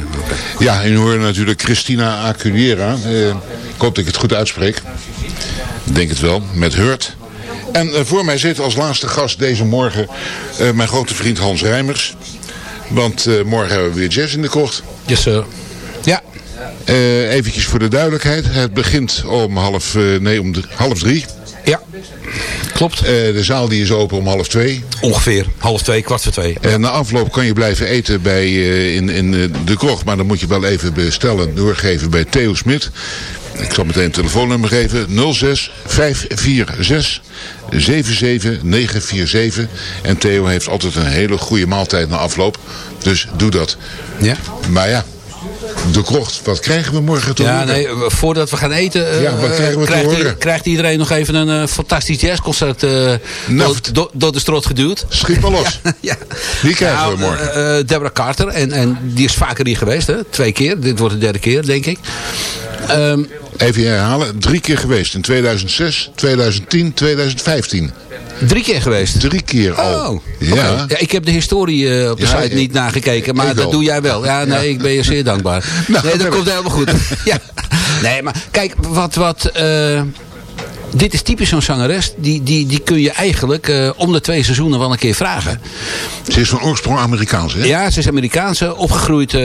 Ja, en u hoort natuurlijk Christina Aculiera. Eh, ik hoop dat ik het goed uitspreek. Ik denk het wel, met Hurt. En eh, voor mij zit als laatste gast deze morgen eh, mijn grote vriend Hans Rijmers. Want eh, morgen hebben we weer jazz in de kocht. Yes, sir. Ja. Eh eventjes voor de duidelijkheid. Het begint om half, eh, nee, om de, half drie. Ja. Klopt. Eh, de zaal die is open om half twee. Ongeveer half twee, kwart voor twee. En na afloop kan je blijven eten bij, eh, in, in eh, de krocht. Maar dan moet je wel even bestellen, doorgeven bij Theo Smit. Ik zal meteen een telefoonnummer geven. 06 546 77947. En Theo heeft altijd een hele goede maaltijd na afloop. Dus doe dat. Ja. Maar ja, de krocht. Wat krijgen we morgen te Ja, nee, voordat we gaan eten, eh, Ja, wat krijgen we krijgt, horen? krijgt iedereen nog even een eh, fantastisch jazzconcert eh, Nou. door, door, de strot geduwd. Schiet maar los. <laughs> Ja. Wie krijgen Nou, we morgen? eh, eh, Deborah Carter. En, en die is vaker hier geweest, hè? Twee keer. Dit wordt de derde keer, denk ik. Ehm, Even herhalen. Drie keer geweest. In 2006, 2010, 2015. drie keer geweest. Drie keer al. Oh, ja. ja. Ik heb de historie eh, op de Ja, site niet nagekeken, maar dat doe jij wel. Ja, nee, ik ben je zeer <laughs> dankbaar. Nou, nee, dat komt helemaal goed. <laughs> ja. Nee, maar kijk, wat, wat, eh, dit is typisch zo'n zangeres. Die, die, die kun je eigenlijk eh, om de twee seizoenen wel een keer vragen. Ze is van oorsprong Amerikaans, hè? Ja, ze is Amerikaanse. Opgegroeid eh,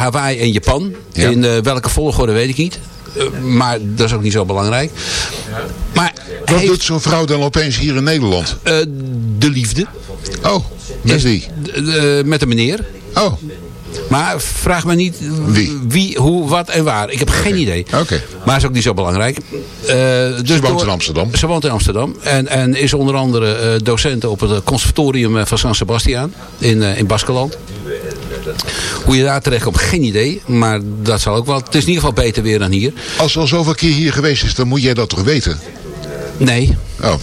Hawaii en Japan. Ja. In welke volgorde weet ik niet. Eh, maar dat is ook niet zo belangrijk. Maar Wat heeft, doet zo'n vrouw dan opeens hier in Nederland? eh, de liefde. Oh, met wie? Eh, met een meneer. Oh, Maar vraag me niet Wie? wie hoe, wat en waar. Ik heb geen idee. Oké. Maar is ook niet zo belangrijk. Eh, dus Ze woont door- in Amsterdam. Ze woont in Amsterdam. En, en is onder andere eh, docent op het conservatorium eh, van San Sebastian in, eh, in Baskeland. Hoe je daar terecht komt, geen idee. Maar dat zal ook wel. Het is in ieder geval beter weer dan hier. als ze al zoveel keer hier geweest is, dan moet jij dat toch weten? Nee, Oh,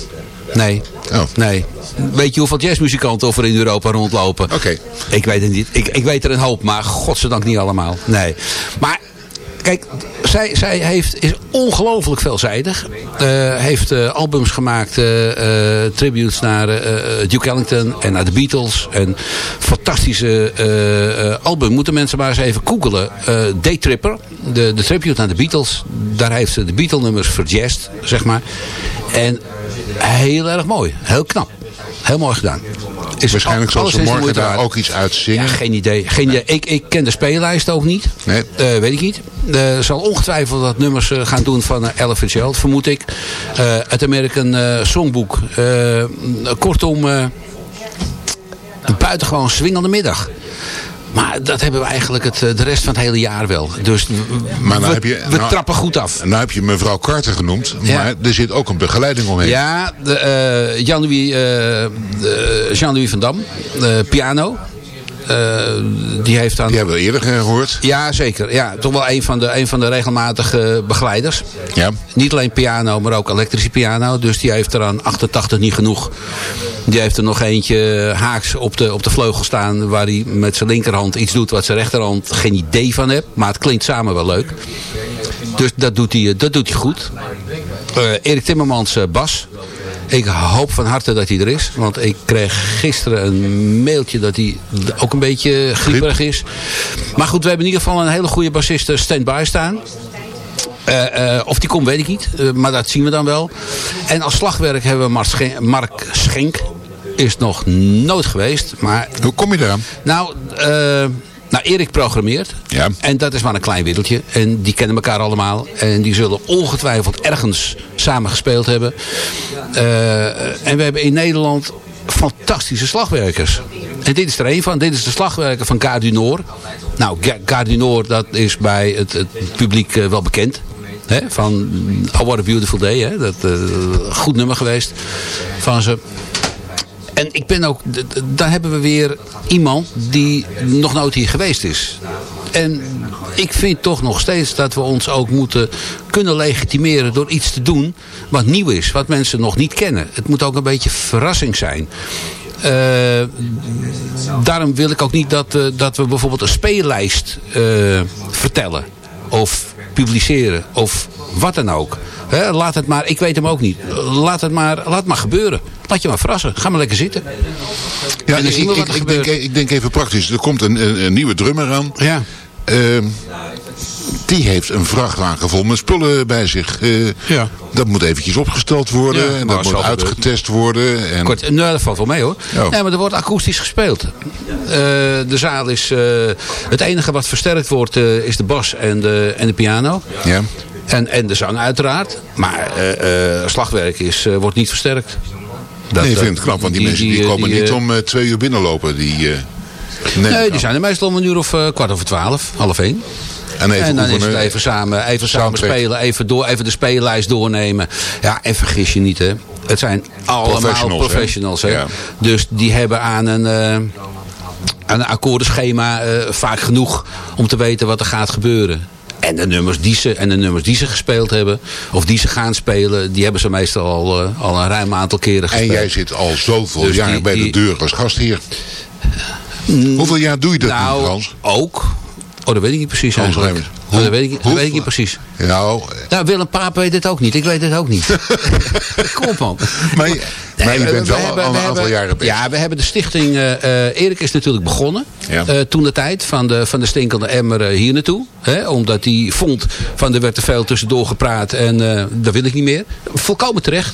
nee, oh. nee. Weet je hoeveel jazzmuzikanten of er in Europa rondlopen? Oké. Ik weet het niet. Ik, ik weet er een hoop, maar godzijdank niet allemaal. Nee. Maar kijk, zij, zij heeft, is ongelooflijk veelzijdig. Eh, heeft eh, albums gemaakt, eh, tributes naar Duke Ellington en naar de Beatles. En fantastische album. Moeten mensen maar eens even googelen. Daytripper, de, de tribute aan de Beatles. Daar heeft ze de Beatle nummers verjazzed, zeg maar. En heel erg mooi. Heel knap. Heel mooi gedaan. Is Waarschijnlijk zal ze morgen daar ook iets uitzingen. Ja, geen idee. Geen idee. Ik, ik ken de speellijst ook niet. Nee. Eh, weet ik niet. Eh zal ongetwijfeld wat nummers eh, gaan doen van uh, Ella Fitzgerald, vermoed ik. Het American Songbook. Eh, kortom, een buitengewoon swingende middag. Maar dat hebben we eigenlijk het, eh, de rest van het hele jaar wel. Dus Maar nou we, heb je, we nou- trappen goed af. Nou heb je mevrouw Carter genoemd, Ja. maar er zit ook een begeleiding omheen. Ja, eh, Jean-Louis eh, Jean-Louis van Dam, piano. Die heeft dan... Die hebben we eerder gehoord. Ja, zeker. Ja, toch wel een van de, een van de regelmatige begeleiders. Ja. Niet alleen piano, maar ook elektrische piano. Dus die heeft er aan 88 niet genoeg. Die heeft er nog eentje haaks op de, op de vleugel staan... waar hij met zijn linkerhand iets doet wat zijn rechterhand geen idee van heeft. Maar het klinkt samen wel leuk. Dus dat doet hij, dat doet hij goed. Eh, Erik Timmermans eh, bas. Ik hoop van harte dat hij er is. Want ik kreeg gisteren een mailtje dat hij ook een beetje grieperig is. Maar goed, we hebben in ieder geval een hele goede bassist eh, stand-by staan. Eh, eh, of die komt, weet ik niet. Eh, maar dat zien we dan wel. En als slagwerk hebben we Mark Schenk. Is nog nooit geweest. Maar Hoe kom je eraan? nou, eh, nou, Erik programmeert. Ja. En dat is maar een klein wereldje. En die kennen elkaar allemaal. En die zullen ongetwijfeld ergens samen gespeeld hebben. Eh, en we hebben in Nederland fantastische slagwerkers. En dit is er een van. Dit is de slagwerker van Gare du Nord. Nou, Ga- Gare du Nord, dat is bij het, het publiek eh, wel bekend. Van Oh What a Beautiful Day. Hè? Dat, eh, goed nummer geweest van ze. En ik ben ook, daar hebben we weer iemand die nog nooit hier geweest is. En ik vind toch nog steeds dat we ons ook moeten kunnen legitimeren door iets te doen wat nieuw is. Wat mensen nog niet kennen. Het moet ook een beetje verrassing zijn. Eh, daarom wil ik ook niet dat, eh, dat we bijvoorbeeld een speellijst eh, vertellen. Of publiceren. Of wat dan ook. Laat het maar, ik weet hem ook niet. Laat het maar, laat het maar gebeuren. Laat je maar verrassen. Ga maar lekker zitten. Ja, En dan ik, zien we ik, wat er ik, denk, gebeurt. ik denk even praktisch. Er komt een, een, een nieuwe drummer aan. Ja. Ehm, die heeft een vrachtwagen vol met spullen bij zich. Eh, Ja. Dat moet eventjes opgesteld worden. Ja, en dat moet uitgetest worden. En Kort, nou, dat valt wel mee hoor. Oh. Nee, maar er wordt akoestisch gespeeld. Eh, de zaal is... eh, het enige wat versterkt wordt eh, is de bas en de, en de piano. Ja. En, en de zang uiteraard. Maar eh, eh, slagwerk is, eh, wordt niet versterkt. Dat, nee, ik vind het knap, want die, mensen die, komen die, niet om twee uur binnenlopen. Die, Nee, die zijn er meestal om een uur of eh, kwart over twaalf, half één. En even en dan is het even samen, even samen spelen, even, door, even de speellijst doornemen. Ja, en vergis je niet hè. Het zijn allemaal Professionals, professionals. hè? Ja. Dus die hebben aan een, eh, aan een akkoordenschema eh, vaak genoeg om te weten wat er gaat gebeuren. En de, nummers die ze, en de nummers die ze gespeeld hebben, of die ze gaan spelen, die hebben ze meestal al, al een ruim aantal keren En gespeeld. jij zit al zoveel Dus jaar die- bij de deur als gastheer. Hoeveel jaar doe je dat nu, nou, Frans? ook. Oh, dat weet ik niet precies eigenlijk. Remmers. Oh, dat weet ik, dat weet ik niet precies. Nou, Nou, Willem Paap weet het ook niet. Ik weet het ook niet. <laughs> Kom op, man. maar, je- maar je we- bent we wel hebben- al een aantal jaren bezig. Ja, we hebben de stichting... eh, eh, Erik is natuurlijk begonnen. Ja. eh, toen de tijd van de, van de stinkende emmer eh, hier naartoe. Hè, omdat hij vond van er werd te veel tussendoor gepraat. En eh, dat wil ik niet meer. Volkomen terecht.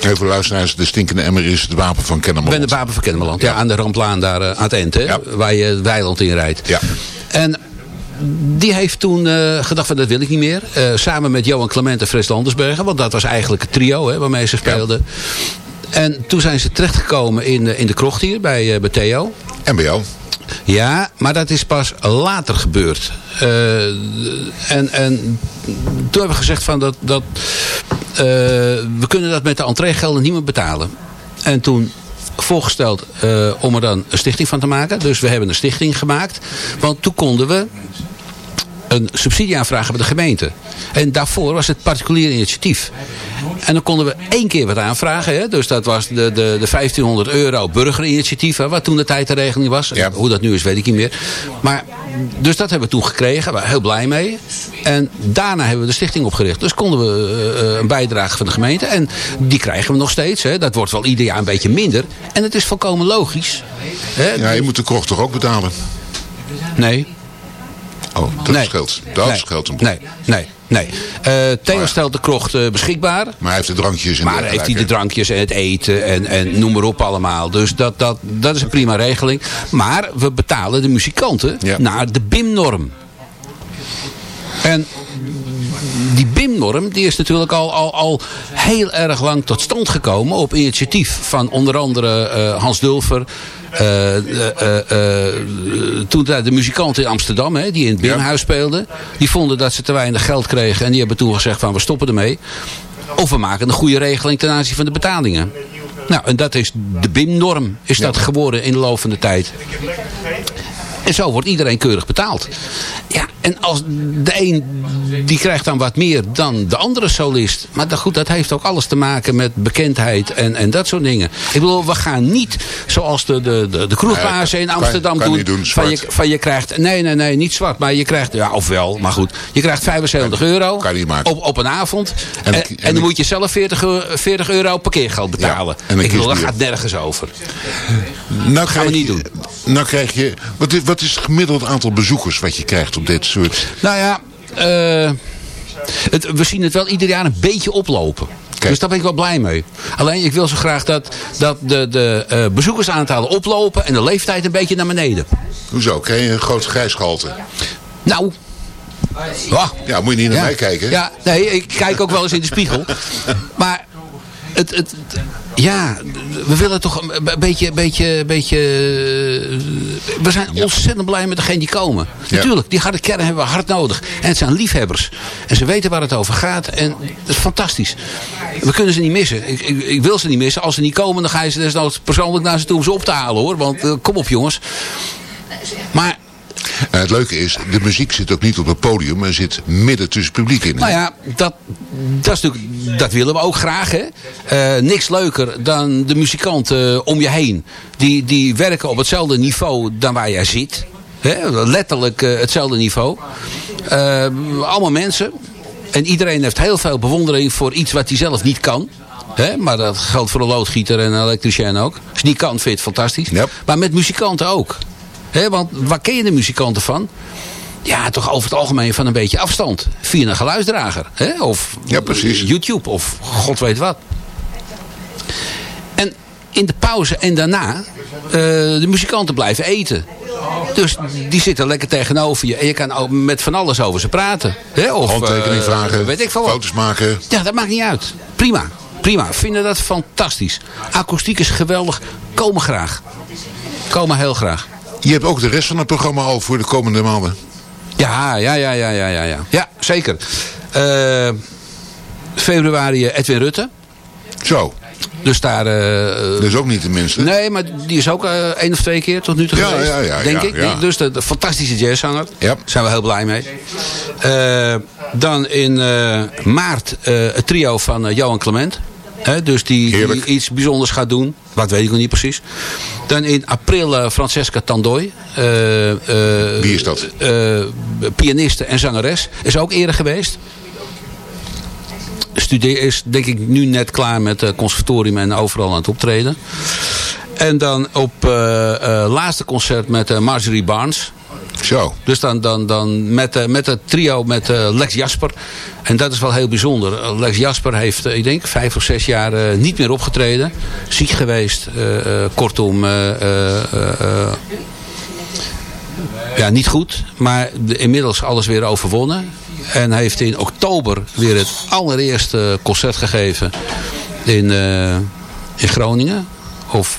Even voor luisteraars, de stinkende emmer is het wapen van Ik ben Kennemerland. de Wapen van Kennemerland. Ja, aan de Ramplaan daar eh, aan het eind. Hè, Ja. Waar je het weiland in rijdt. Ja. En die heeft toen eh, gedacht van dat wil ik niet meer. Eh, samen met Johan Clement en Fres Landersbergen. Want dat was eigenlijk het trio hè, waarmee ze speelden. En toen zijn ze terechtgekomen in, in de krocht hier bij, bij Theo. En bij jou? Ja, maar dat is pas later gebeurd. Eh, en, en toen hebben we gezegd van dat, dat eh, we kunnen dat met de entreegelden niet meer betalen. En toen voorgesteld eh, om er dan een stichting van te maken. Dus we hebben een stichting gemaakt. Want toen konden we een subsidie aanvragen bij de gemeente. En daarvoor was het particulier initiatief. En dan konden we één keer wat aanvragen. Hè? Dus dat was de, de, de 1500 euro burgerinitiatief. Hè? Wat toen de tijd de regeling was. Ja. Hoe dat nu is, weet ik niet meer. Maar, dus dat hebben we toen gekregen. Waren we heel blij mee. En daarna hebben we de stichting opgericht. Dus konden we eh, eh, een bijdrage van de gemeente. En die krijgen we nog steeds. Hè? Dat wordt wel ieder jaar een beetje minder. En het is volkomen logisch. Hè? Ja, je moet de krocht toch ook betalen? Nee. Oh, dat Nee. scheelt. Dat nee. scheelt een boel. Nee, nee, nee. Eh, Theo stelt de krocht eh, beschikbaar. Maar hij heeft de drankjes en Maar heeft hij de drankjes en het eten en, en noem maar op allemaal. Dus dat, dat, dat is een prima regeling. Maar we betalen de muzikanten Ja. naar de BIM-norm. En die BIM-norm die is natuurlijk al, al, al heel erg lang tot stand gekomen op initiatief van onder andere eh, Hans Dulfer. eh, eh, toen de, de muzikanten in Amsterdam, hè, die in het Binnenhuis speelden, die vonden dat ze te weinig geld kregen en die hebben toen gezegd van we stoppen ermee. Of we maken een goede regeling ten aanzien van de betalingen. Nou, en dat is de BIM-norm, is dat geworden in de loop van de tijd. En zo wordt iedereen keurig betaald. Ja, en als de een die krijgt dan wat meer dan de andere solist. Maar dat, goed, dat heeft ook alles te maken met bekendheid en, en dat soort dingen. Ik bedoel, we gaan niet zoals de, de, de, de kroegbazen in Amsterdam kan doen. doen, van, je, van je krijgt, nee, nee, nee, niet zwart. Maar je krijgt, ja, of wel, maar goed. Je krijgt 75 euro kan op, op een avond. En En, ik- en, en dan moet je zelf 40, eu- 40 euro parkeergeld betalen. ik bedoel, dat gaat nergens over. Nou gaan we niet doen. Nou krijg je... Wat is, wat is het gemiddeld aantal bezoekers wat je krijgt op dit soort... Nou ja, eh, het, we zien het wel ieder jaar een beetje oplopen. Dus daar ben ik wel blij mee. Alleen ik wil zo graag dat, dat de, de eh, bezoekersaantallen oplopen en de leeftijd een beetje naar beneden. Hoezo? Krijg je een groot grijsgehalte? Nou. Ja, Ja, moet je niet naar ja. mij kijken. Ja, nee, ik kijk ook wel eens in de spiegel. <laughs> Maar het, het, ja, we willen toch een, beetje, beetje, beetje... eh, We zijn ontzettend blij met degene die komen. Ja. Natuurlijk, die harde kern hebben we hard nodig. En het zijn liefhebbers. En ze weten waar het over gaat. En dat is fantastisch. We kunnen ze niet missen. Ik, ik, ik wil ze niet missen. Als ze niet komen, dan ga je ze desnoods persoonlijk naar ze toe om ze op te halen hoor. Want eh, kom op jongens. Maar En het leuke is, de muziek zit ook niet op het podium, maar zit midden tussen het publiek in. Nou ja, dat, dat, is natuurlijk, dat willen we ook graag. Hè? Eh, niks leuker dan de muzikanten om je heen. Die, die werken op hetzelfde niveau dan waar jij zit. Hè? Letterlijk eh, hetzelfde niveau. Eh, allemaal mensen. En iedereen heeft heel veel bewondering voor iets wat hij zelf niet kan. Maar dat geldt voor een loodgieter en een elektricien ook. Als je niet kan, vind je het fantastisch. Maar met muzikanten ook. Want waar ken je de muzikanten van? Ja, toch over het algemeen van een beetje afstand. Via een geluidsdrager. Of Ja, precies. YouTube of god weet wat. En in de pauze en daarna, eh, de muzikanten blijven eten. Dus die zitten lekker tegenover je. En je kan ook met van alles over ze praten. Hè? Of, Handtekening eh, vragen, weet ik veel wat. foto's maken. Ja, dat maakt niet uit. Prima. Prima. Vinden dat fantastisch. Akoestiek is geweldig. Komen graag. Komen heel graag. Je hebt ook de rest van het programma al voor de komende maanden. Ja, ja, ja, ja, ja, ja. Ja, ja zeker. Eh, februari eh, Edwin Rutte. Zo. Dus daar... is ook niet de minste. Nee, maar die is ook één of twee keer tot nu toe Ja, geweest. ja, ja, denk ik. Dus de, de fantastische jazzzanger. Ja. Daar zijn we heel blij mee. Dan in maart het trio van Johan Clement. Hè, dus die, die iets bijzonders gaat doen. Wat weet ik nog niet precies. Dan in april eh, Francesca Tandoy. eh, eh, Wie is dat? pianiste en zangeres. Is ook eerder geweest. Studeer is denk ik nu net klaar met het conservatorium en overal aan het optreden. En dan op eh, eh, laatste concert met eh, Marjorie Barnes. Zo. Dus dan, dan, dan met, met het trio met Lex Jasper. En dat is wel heel bijzonder. Lex Jasper heeft, ik denk, vijf of zes jaar niet meer opgetreden. Ziek geweest. kortom, ja, niet goed. Maar de- inmiddels alles weer overwonnen. En heeft in oktober weer het allereerste concert gegeven in, in Groningen. Of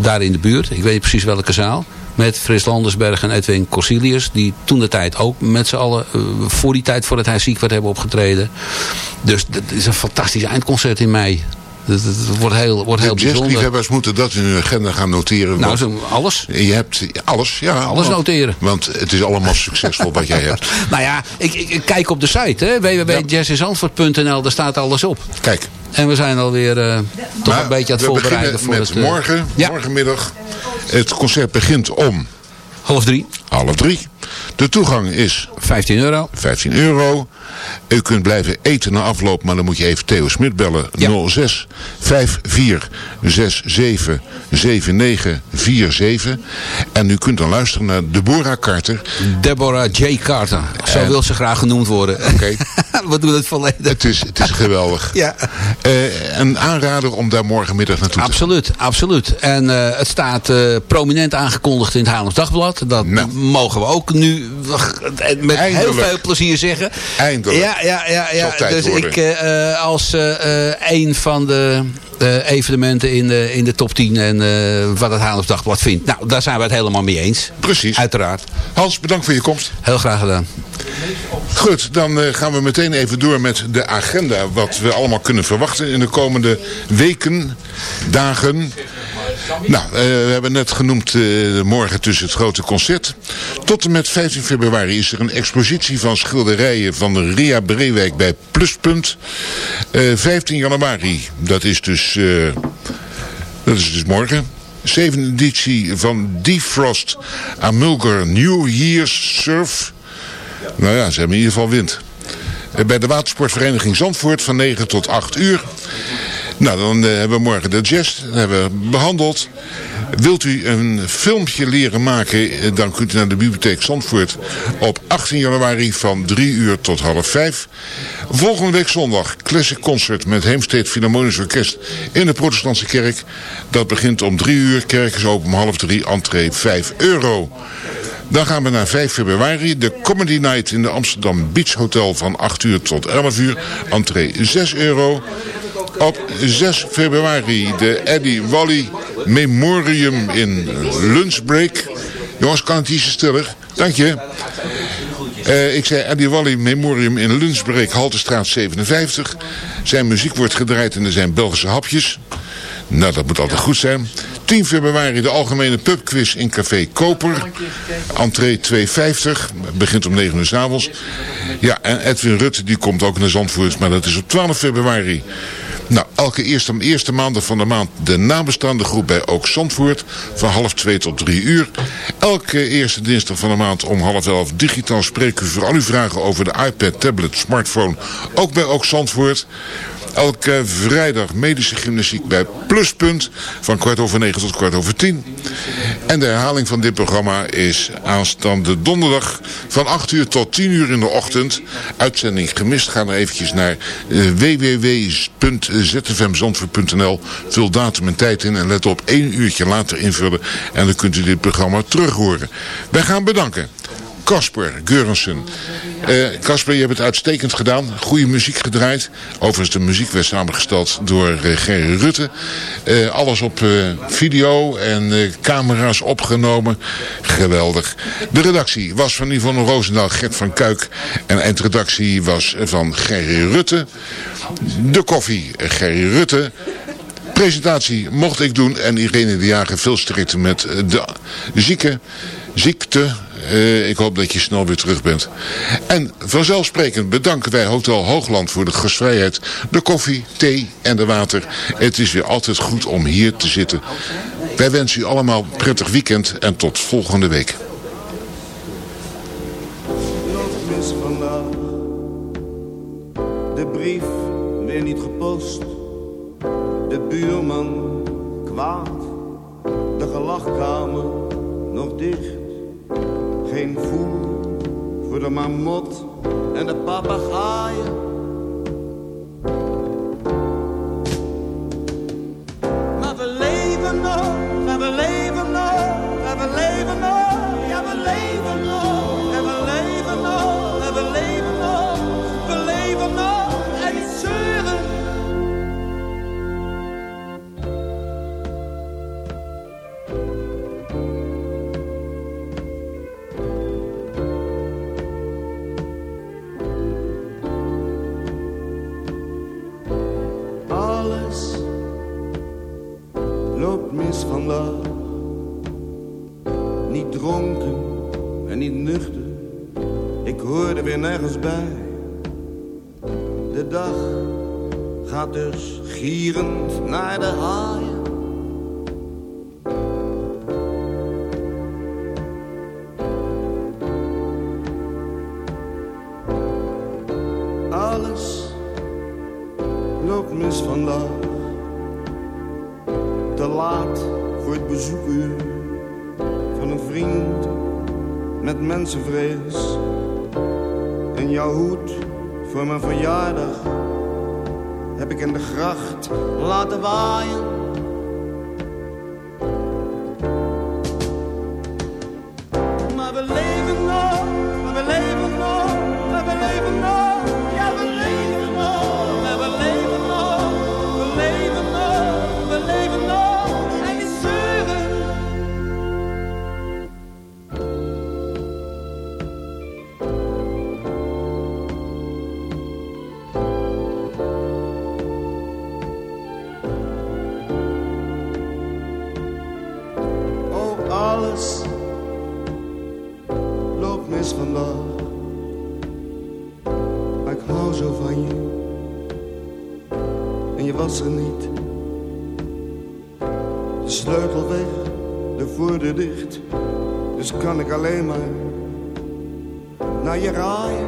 daar in de buurt. Ik weet niet precies welke zaal. Met Frits Landersberg en Edwin Corsilius. Die toen de tijd ook met z'n allen eh, voor die tijd voordat hij ziek werd hebben opgetreden. Dus dat is een fantastisch eindconcert in mei. Dat, dat wordt heel, wordt heel De bijzonder. moeten dat in hun agenda gaan noteren. Nou, zo, alles. Je hebt alles, ja. Alles want- noteren. Want het is allemaal succesvol wat jij hebt. <laughs> Nou ja, ik, ik, ik kijk op de site, hè, www.jazzisantwoord.nl, daar staat alles op. Kijk. En we zijn alweer eh, toch Maar een beetje aan het voorbereiden voor met het... eh, morgen, ja. morgenmiddag. Het concert begint om... Half drie. Half drie. De toegang is... 15 euro. 15 euro. U kunt blijven eten na afloop, maar dan moet je even Theo Smit bellen. 06 54 67 79 47. En u kunt dan luisteren naar Deborah Carter. Deborah J. Carter. Zo En- wil ze graag genoemd worden. Oké. <laughs> We doen het volledig. Het is, het is geweldig. Ja. Eh, een aanrader om daar morgenmiddag naartoe te gaan. Absoluut, absoluut. En eh, het staat eh, prominent aangekondigd in het Haarlems Dagblad. Dat Nou. mogen we ook nu met Eindelijk. heel veel plezier zeggen. Eindelijk. Ja, ja, ja. ja. Dus worden. ik eh, eh, als eh, een van de evenementen in de, in de top 10 en wat het Haarlems Dagblad vindt. Nou, daar zijn we het helemaal mee eens. Precies. Uiteraard. Hans, bedankt voor je komst. Heel graag gedaan. Goed, dan gaan we meteen even door met de agenda. Wat we allemaal kunnen verwachten in de komende weken, dagen. Nou, we hebben net genoemd morgen tussen het grote concert. Tot en met 15 februari is er een expositie van schilderijen van de Ria Breewijk bij Pluspunt. Eh 15 januari, dat is dus, eh, dat is dus morgen. Zevende editie van Defrost Amulgar New Year's Surf. Nou ja, ze hebben in ieder geval wind. Eh, Bij de watersportvereniging Zandvoort van 9 tot 8 uur. Nou, dan eh, hebben we morgen de jazz. Hebben we behandeld. Wilt u een filmpje leren maken, eh, dan kunt u naar de bibliotheek Zandvoort op 18 januari van 3 uur tot half 5. Volgende week zondag Classic Concert met Heemsteed Philharmonisch Orkest in de Protestantse Kerk. Dat begint om 3 uur. Kerk is open om half 3, entree 5 euro. Dan gaan we naar 5 februari. De Comedy Night in de Amsterdam Beach Hotel van 8 uur tot 11 uur. Entree 6 euro. Op 6 februari de Eddie Wally Memorium in Lunchbreak. Jongens, kan het ietsje stiller? Dank je. Eh, ik zei Eddie Wally Memorium in Lunchbreak, Haltestraat 57. Zijn muziek wordt gedraaid en er zijn Belgische hapjes. Nou, dat moet altijd goed zijn. 10 februari de algemene pubquiz in Café Koper. Entree 2,50. Begint om 9 uur s avonds. Ja, en Edwin Rutte die komt ook naar Zandvoort. Maar dat is op 12 februari. Nou, elke eerste, eerste maandag van de maand de nabestaande groep bij Ook Zandvoort. Van half 2 tot 3 uur. Elke eerste dinsdag van de maand om half 11 digitaal spreken voor al uw vragen over de iPad, tablet, smartphone. Ook bij Ook Zandvoort. Elke vrijdag medische gymnastiek bij Pluspunt van kwart over negen tot kwart over tien. En de herhaling van dit programma is aanstaande donderdag van 8 uur tot 10 uur in de ochtend. Uitzending gemist, ga dan eventjes naar eh, www.zfmzandvoort.nl. Vul datum en tijd in en let op één uurtje later invullen. En dan kunt u dit programma terug horen. Wij gaan bedanken. Casper Geurensen. Eh, Casper, je hebt het uitstekend gedaan. Goede muziek gedraaid. Overigens, de muziek werd samengesteld door uh, Gerry Rutte. Eh, alles op eh, video en eh, camera's opgenomen. Geweldig. De redactie was van Yvonne Roosendaal, Gert van Kuik. En eindredactie was van Gerry Rutte. De koffie, Gerry Rutte. Presentatie mocht ik doen en Irene de Jager veel strikte met de zieke, ziekte, eh, ik hoop dat je snel weer terug bent. En vanzelfsprekend bedanken wij Hotel Hoogland voor de gastvrijheid. De koffie, thee en de water. Het is weer altijd goed om hier te zitten. Wij wensen u allemaal een prettig weekend en tot volgende week. De brief weer niet gepost. De buurman kwaad. De gelachkamer nog dicht. Geen voer voor de mamot en de papegaai. nacht laten waaien. alles loopt mis vandaag. Maar ik hou zo van je. En je was er niet. De sleutel weg, de voordeur dicht. Dus kan ik alleen maar naar je raaien.